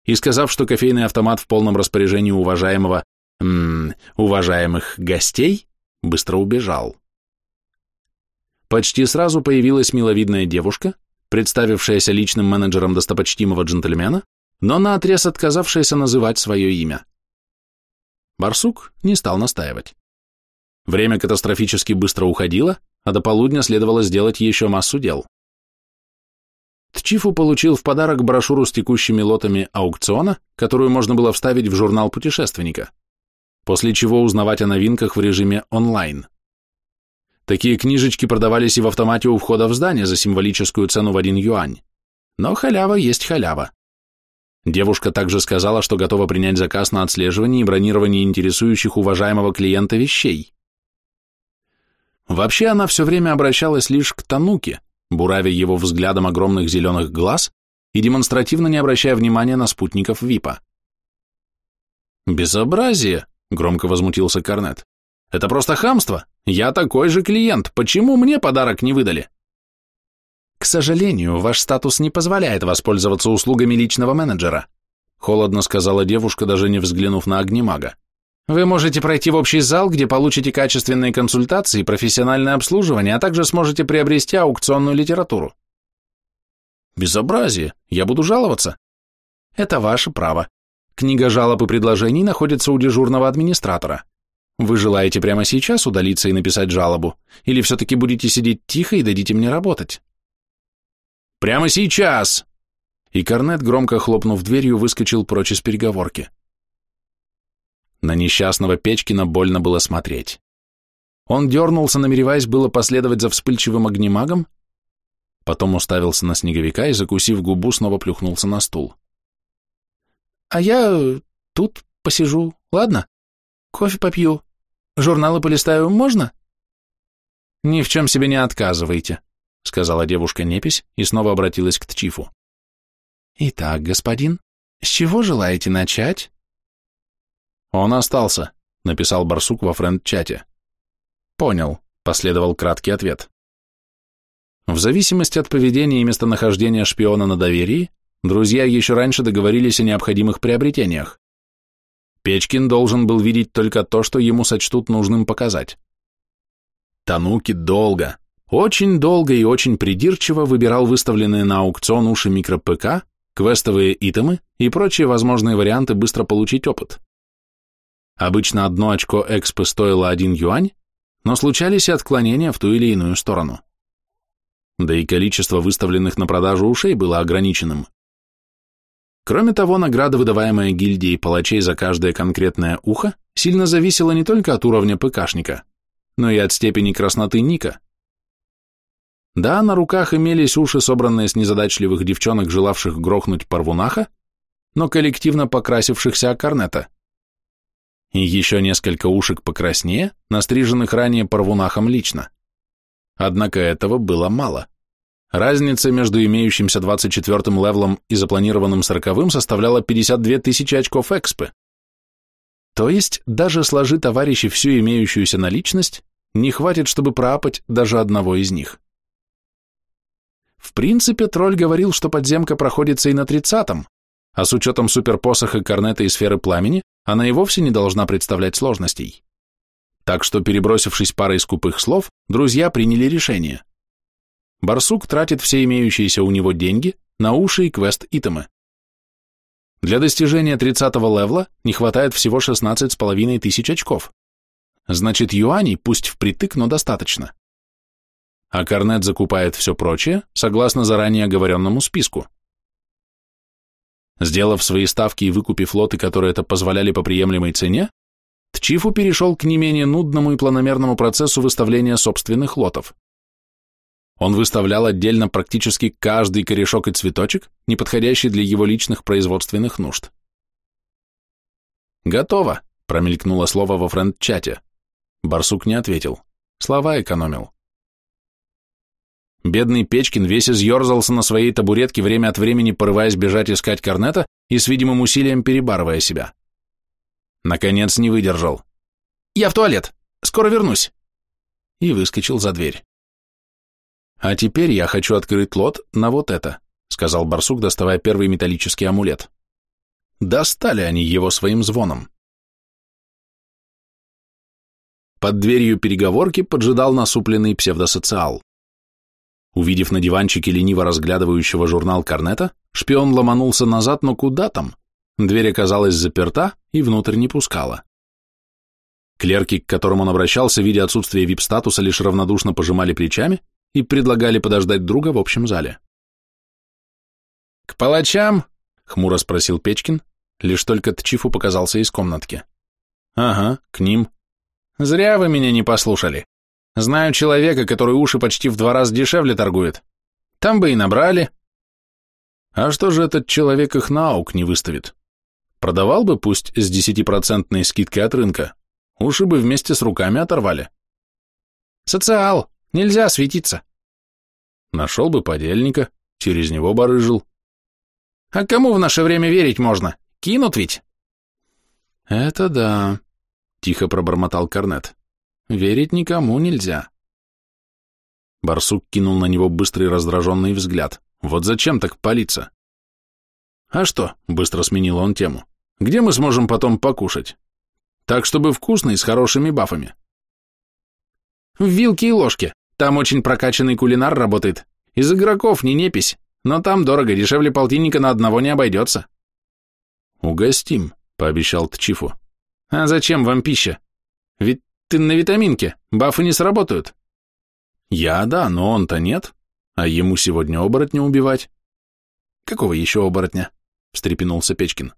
S1: и, сказав, что кофейный автомат в полном распоряжении уважаемого, м -м, уважаемых гостей, быстро убежал. Почти сразу появилась миловидная девушка, представившаяся личным менеджером достопочтимого джентльмена, но наотрез отказавшаяся называть свое имя. Барсук не стал настаивать. Время катастрофически быстро уходило, а до полудня следовало сделать еще массу дел. Тчифу получил в подарок брошюру с текущими лотами аукциона, которую можно было вставить в журнал путешественника, после чего узнавать о новинках в режиме онлайн. Такие книжечки продавались и в автомате у входа в здание за символическую цену в один юань. Но халява есть халява. Девушка также сказала, что готова принять заказ на отслеживание и бронирование интересующих уважаемого клиента вещей. Вообще она все время обращалась лишь к Тануке, буравя его взглядом огромных зеленых глаз и демонстративно не обращая внимания на спутников ВИПа. «Безобразие!» — громко возмутился Корнет. «Это просто хамство! Я такой же клиент! Почему мне подарок не выдали?» «К сожалению, ваш статус не позволяет воспользоваться услугами личного менеджера», холодно сказала девушка, даже не взглянув на огнемага. Вы можете пройти в общий зал, где получите качественные консультации и профессиональное обслуживание, а также сможете приобрести аукционную литературу. Безобразие. Я буду жаловаться. Это ваше право. Книга жалоб и предложений находится у дежурного администратора. Вы желаете прямо сейчас удалиться и написать жалобу, или все-таки будете сидеть тихо и дадите мне работать? Прямо сейчас! И Корнет, громко хлопнув дверью, выскочил прочь из переговорки. На несчастного Печкина больно было смотреть. Он дернулся, намереваясь было последовать за вспыльчивым огнемагом, потом уставился на снеговика и, закусив губу, снова плюхнулся на стул. «А я тут посижу, ладно? Кофе попью, журналы полистаю, можно?» «Ни в чем себе не отказывайте», — сказала девушка-непись и снова обратилась к Тчифу. «Итак, господин, с чего желаете начать?» «Он остался», — написал Барсук во френд-чате. «Понял», — последовал краткий ответ. В зависимости от поведения и местонахождения шпиона на доверии, друзья еще раньше договорились о необходимых приобретениях. Печкин должен был видеть только то, что ему сочтут нужным показать. Тануки долго, очень долго и очень придирчиво выбирал выставленные на аукцион уши микро-ПК, квестовые итемы и прочие возможные варианты быстро получить опыт. Обычно одно очко экспы стоило один юань, но случались и отклонения в ту или иную сторону. Да и количество выставленных на продажу ушей было ограниченным. Кроме того, награда, выдаваемая гильдией палачей за каждое конкретное ухо, сильно зависела не только от уровня ПКшника, но и от степени красноты ника. Да, на руках имелись уши, собранные с незадачливых девчонок, желавших грохнуть Парвунаха, но коллективно покрасившихся Акарнета и еще несколько ушек покраснее, настриженных ранее Парвунахом лично. Однако этого было мало. Разница между имеющимся 24-м левелом и запланированным 40-м составляла 52 тысячи очков экспы. То есть, даже сложи товарищи всю имеющуюся наличность, не хватит, чтобы проапать даже одного из них. В принципе, тролль говорил, что подземка проходится и на 30-м, а с учетом суперпосоха корнета и сферы пламени, она и вовсе не должна представлять сложностей. Так что, перебросившись парой скупых слов, друзья приняли решение. Барсук тратит все имеющиеся у него деньги на уши и квест-итемы. Для достижения 30-го левла не хватает всего 16,5 тысяч очков. Значит, юаней пусть впритык, но достаточно. А Корнет закупает все прочее, согласно заранее оговоренному списку. Сделав свои ставки и выкупив лоты, которые это позволяли по приемлемой цене, Тчифу перешел к не менее нудному и планомерному процессу выставления собственных лотов. Он выставлял отдельно практически каждый корешок и цветочек, не подходящий для его личных производственных нужд. «Готово», — промелькнуло слово во френд-чате. Барсук не ответил. Слова экономил. Бедный Печкин весь изъерзался на своей табуретке, время от времени порываясь бежать искать корнета и с видимым усилием перебарывая себя. Наконец не выдержал. «Я в туалет! Скоро вернусь!» И выскочил за дверь. «А теперь я хочу открыть лот на вот это», сказал барсук, доставая первый металлический амулет. Достали они его своим звоном. Под дверью переговорки поджидал насупленный псевдосоциал. Увидев на диванчике лениво разглядывающего журнал Корнета, шпион ломанулся назад, но куда там? Дверь оказалась заперта и внутрь не пускала. Клерки, к которым он обращался, видя отсутствие вип-статуса, лишь равнодушно пожимали плечами и предлагали подождать друга в общем зале.
S2: «К палачам?»
S1: — хмуро спросил Печкин, лишь только Тчифу показался из комнатки. «Ага, к ним».
S2: «Зря вы меня не послушали. Знаю человека, который уши почти в два раза дешевле торгует. Там бы и набрали».
S1: «А что же этот человек их на аук не выставит? Продавал бы, пусть с десятипроцентной скидкой от рынка, уши бы вместе с руками оторвали».
S2: «Социал, нельзя светиться».
S1: Нашел бы подельника, через него барыжил.
S2: А кому в наше время верить можно? Кинут ведь?
S1: Это да, тихо пробормотал Корнет. Верить никому нельзя. Барсук кинул на него быстрый раздраженный взгляд. Вот зачем так палиться? А что, быстро сменил он тему. Где мы сможем потом покушать? Так, чтобы вкусно и с хорошими бафами.
S2: В вилке и ложке. Там очень прокачанный кулинар работает. Из игроков не непись. Но там дорого, дешевле полтинника на одного не обойдется.
S1: Угостим, пообещал Тчифу.
S2: А зачем вам пища? Ведь ты на витаминке, бафы не сработают.
S1: Я да, но он-то нет, а ему сегодня оборотня убивать.
S2: Какого еще оборотня? встрепенулся Печкин.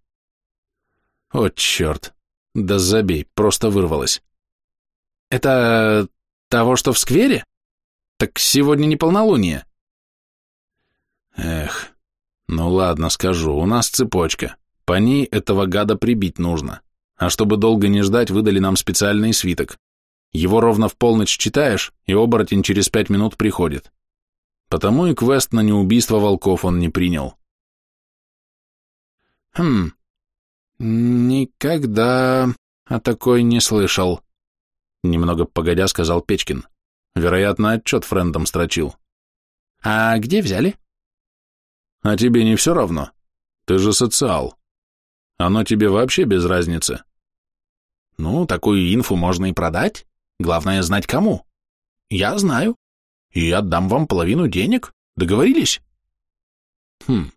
S1: О, черт, да забей, просто вырвалось.
S2: Это того, что в сквере? Так сегодня не полнолуние.
S1: Эх, ну ладно, скажу, у нас цепочка. По ней этого гада прибить нужно. А чтобы долго не ждать, выдали нам специальный свиток. Его ровно в полночь читаешь, и оборотень через пять минут приходит. Потому и квест на неубийство волков он не принял.
S2: Хм, никогда о такой не слышал.
S1: Немного погодя сказал Печкин. Вероятно, отчет френдом строчил.
S2: А где взяли?
S1: А тебе не все равно? Ты же социал. Оно тебе вообще без разницы.
S2: Ну, такую инфу можно и продать. Главное знать кому. Я знаю. И отдам вам половину денег. Договорились?
S1: Хм,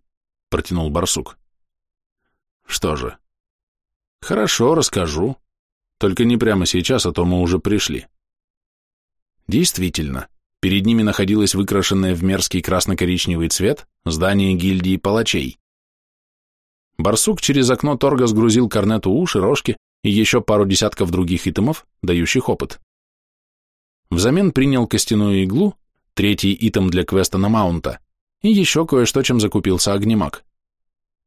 S1: протянул барсук. Что же? Хорошо, расскажу. Только не прямо сейчас, а то мы уже пришли. Действительно, Перед ними находилось выкрашенное в мерзкий красно-коричневый цвет здание гильдии палачей. Барсук через окно торга сгрузил корнету уши, рожки и еще пару десятков других итемов, дающих опыт. Взамен принял костяную иглу, третий итем для квеста на маунта, и еще кое-что, чем закупился огнемак.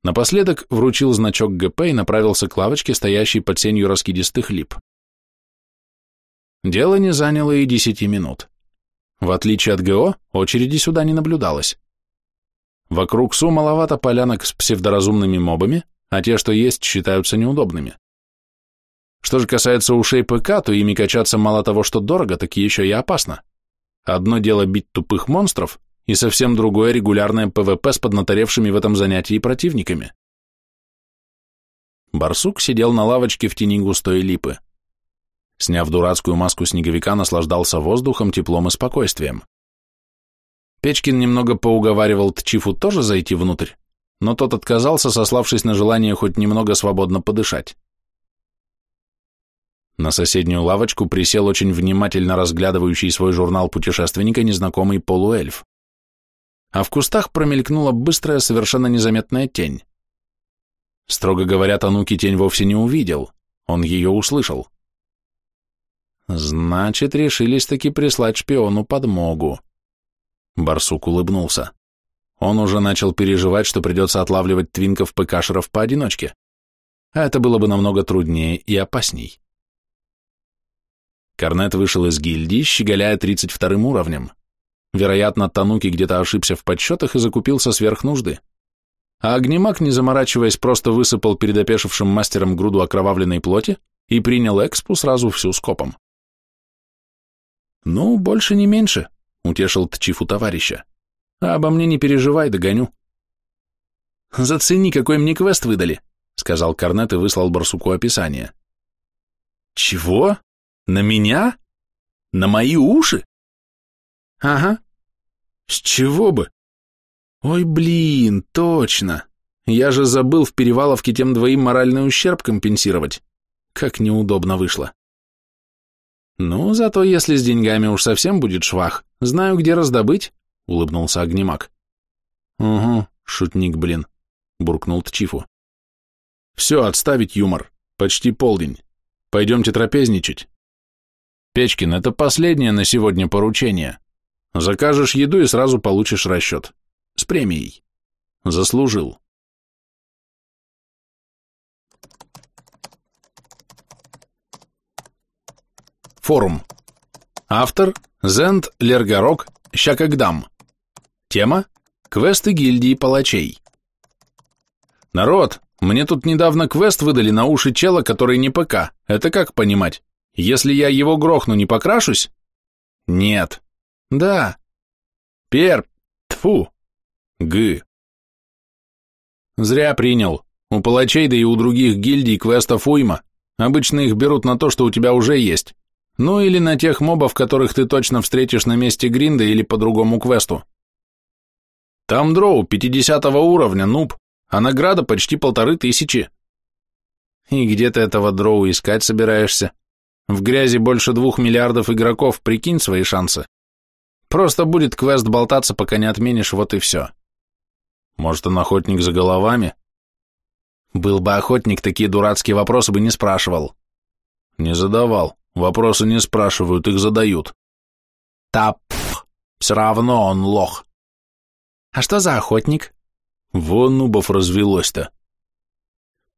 S1: Напоследок вручил значок ГП и направился к лавочке, стоящей под сенью раскидистых лип. Дело не заняло и десяти минут. В отличие от ГО, очереди сюда не наблюдалось. Вокруг Су маловато полянок с псевдоразумными мобами, а те, что есть, считаются неудобными. Что же касается ушей ПК, то ими качаться мало того, что дорого, так еще и опасно. Одно дело бить тупых монстров, и совсем другое регулярное ПВП с поднаторевшими в этом занятии противниками. Барсук сидел на лавочке в тени густой липы. Сняв дурацкую маску снеговика, наслаждался воздухом, теплом и спокойствием. Печкин немного поуговаривал Тчифу тоже зайти внутрь, но тот отказался, сославшись на желание хоть немного свободно подышать. На соседнюю лавочку присел очень внимательно разглядывающий свой журнал путешественника незнакомый полуэльф. А в кустах промелькнула быстрая, совершенно незаметная тень. Строго говоря, Тануки тень вовсе не увидел, он ее услышал. Значит, решились таки прислать шпиону подмогу. Барсук улыбнулся. Он уже начал переживать, что придется отлавливать твинков-ПКшеров поодиночке. А это было бы намного труднее и опасней. Корнет вышел из гильдии, щеголяя 32 уровнем. Вероятно, Тануки где-то ошибся в подсчетах и закупился сверх нужды. А огнемак, не заморачиваясь, просто высыпал перед опешившим мастером груду окровавленной плоти и принял экспу сразу всю скопом. «Ну, больше не меньше», — утешил Тчифу товарища. «А обо мне не переживай, догоню». «Зацени, какой мне квест выдали», — сказал Корнет и выслал барсуку описание. «Чего? На меня? На мои уши?» «Ага. С чего бы?» «Ой, блин, точно. Я же забыл в Переваловке тем двоим моральный ущерб компенсировать. Как неудобно вышло. Ну, зато если с деньгами уж совсем будет швах, знаю, где раздобыть, улыбнулся Огнемак. Угу, шутник, блин, буркнул Тчифу. Все, отставить юмор. Почти полдень. Пойдемте трапезничать. Печкин, это последнее на сегодня поручение. Закажешь еду и сразу получишь расчет. С премией. Заслужил. Форум. Автор Зент Лергорок Щакагдам. Тема Квесты гильдии палачей. Народ, мне тут недавно квест выдали на уши чела, который не ПК. Это как понимать? Если я его грохну, не покрашусь? Нет. Да. Пер... Тфу. Г. Зря принял. У палачей, да и у других гильдий квестов уйма. Обычно их берут на то, что у тебя уже есть. Ну или на тех мобов, которых ты точно встретишь на месте гринда или по другому квесту. Там дроу 50 уровня, нуб, а награда почти полторы тысячи. И где ты этого дроу искать собираешься? В грязи больше двух миллиардов игроков, прикинь свои шансы. Просто будет квест болтаться, пока не отменишь, вот и все. Может, он охотник за головами? Был бы охотник, такие дурацкие вопросы бы не спрашивал. Не задавал. Вопросы не спрашивают, их задают. Тап, все равно он лох. А что за охотник? Вон нубов развелось-то.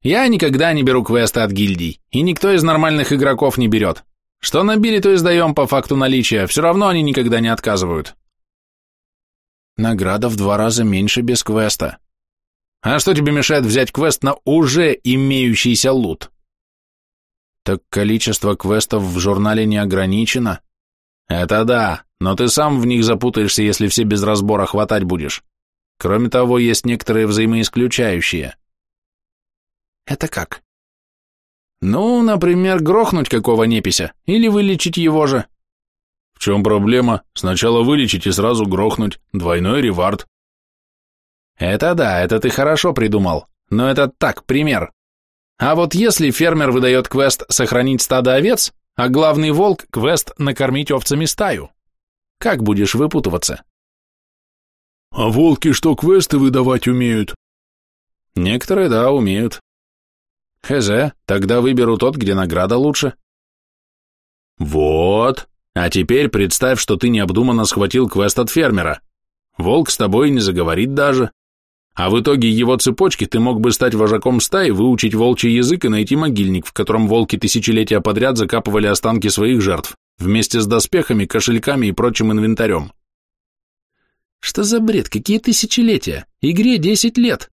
S1: Я никогда не беру квесты от гильдий, и никто из нормальных игроков не берет. Что набили, то и сдаем по факту наличия, все равно они никогда не отказывают. Награда в два раза меньше без квеста. А что тебе мешает взять квест на уже имеющийся лут? Так количество квестов в журнале не ограничено. Это да, но ты сам в них запутаешься, если все без разбора хватать будешь. Кроме того, есть некоторые взаимоисключающие. Это как? Ну, например, грохнуть какого непися, или вылечить его же. В чем проблема? Сначала вылечить и сразу грохнуть. Двойной ревард. Это да, это ты хорошо придумал. Но это так, пример. А вот если фермер выдает квест «Сохранить стадо овец», а главный волк – квест «Накормить овцами стаю», как будешь выпутываться?
S3: А волки что, квесты выдавать умеют?
S1: Некоторые, да, умеют. Хз, тогда выберу тот, где награда лучше. Вот. А теперь представь, что ты необдуманно схватил квест от фермера. Волк с тобой не заговорит даже. А в итоге его цепочки ты мог бы стать вожаком стаи, выучить волчий язык и найти могильник, в котором волки тысячелетия подряд закапывали останки своих жертв, вместе с доспехами, кошельками и прочим инвентарем. Что за бред? Какие тысячелетия? Игре десять лет.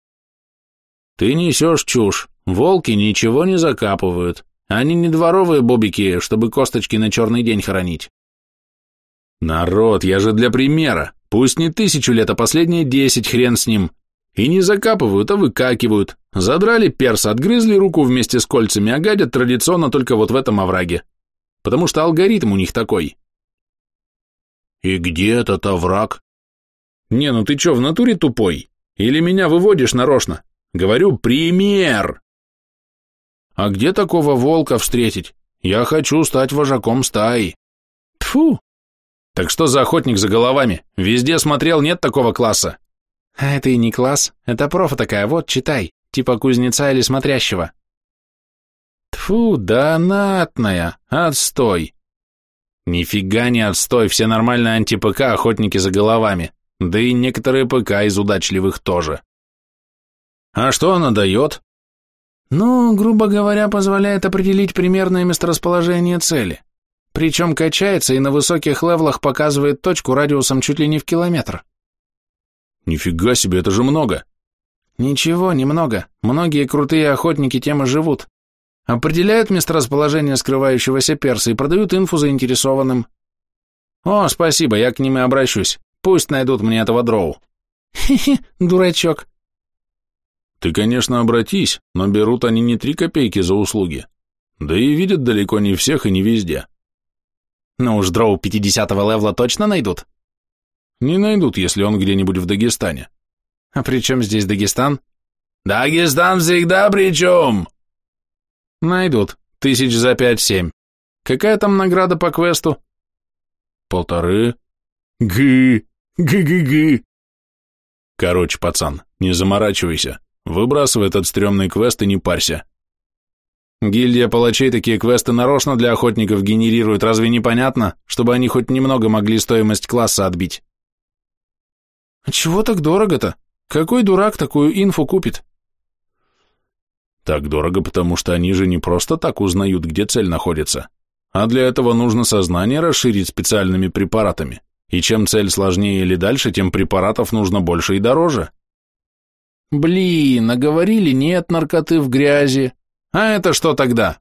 S1: Ты несешь чушь. Волки ничего не закапывают. Они не дворовые бобики, чтобы косточки на черный день хоронить. Народ, я же для примера. Пусть не тысячу лет, а последние десять, хрен с ним. И не закапывают, а выкакивают. Задрали перс, отгрызли руку вместе с кольцами, а гадят традиционно только вот в этом овраге. Потому что алгоритм у них такой.
S3: И где этот овраг?
S1: Не, ну ты чё, в натуре тупой? Или меня выводишь нарочно? Говорю, пример. А где такого волка встретить? Я хочу стать вожаком стаи. Тфу. Так что за охотник за головами? Везде смотрел, нет такого класса. А это и не класс, это профа такая, вот, читай, типа кузнеца или смотрящего. Тфу, донатная, отстой. Нифига не отстой, все нормальные анти-ПК охотники за головами, да и некоторые ПК из удачливых тоже. А что она дает? Ну, грубо говоря, позволяет определить примерное месторасположение цели. Причем качается и на высоких левлах показывает точку радиусом чуть ли не в километр. Нифига себе, это же много. Ничего, немного. Многие крутые охотники тем и живут. Определяют месторасположение скрывающегося перса и продают инфу заинтересованным. О, спасибо, я к ним и обращусь. Пусть найдут мне этого дроу. Хе-хе, дурачок. Ты, конечно, обратись, но берут они не три копейки за услуги. Да и видят далеко не всех и не везде. Ну уж дроу 50-го левла точно найдут? Не найдут, если он где-нибудь в Дагестане. А при чем здесь Дагестан? Дагестан всегда при чем? Найдут, тысяч за пять-семь. Какая там награда по квесту?
S3: Полторы. Гы, гы-гы-гы. Короче, пацан, не заморачивайся. Выбрасывай этот стрёмный квест и не парься.
S1: Гильдия палачей такие квесты нарочно для охотников генерирует, разве не понятно, чтобы они хоть немного могли стоимость класса отбить? А чего так дорого-то? Какой дурак такую инфу купит?
S3: Так дорого, потому что они же не просто так узнают, где цель находится, а для этого нужно сознание расширить специальными препаратами, и чем цель сложнее или дальше, тем препаратов нужно больше и дороже.
S1: Блин, а говорили, нет наркоты в грязи. А это что тогда?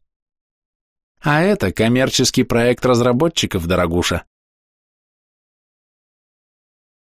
S1: А это коммерческий проект разработчиков, дорогуша.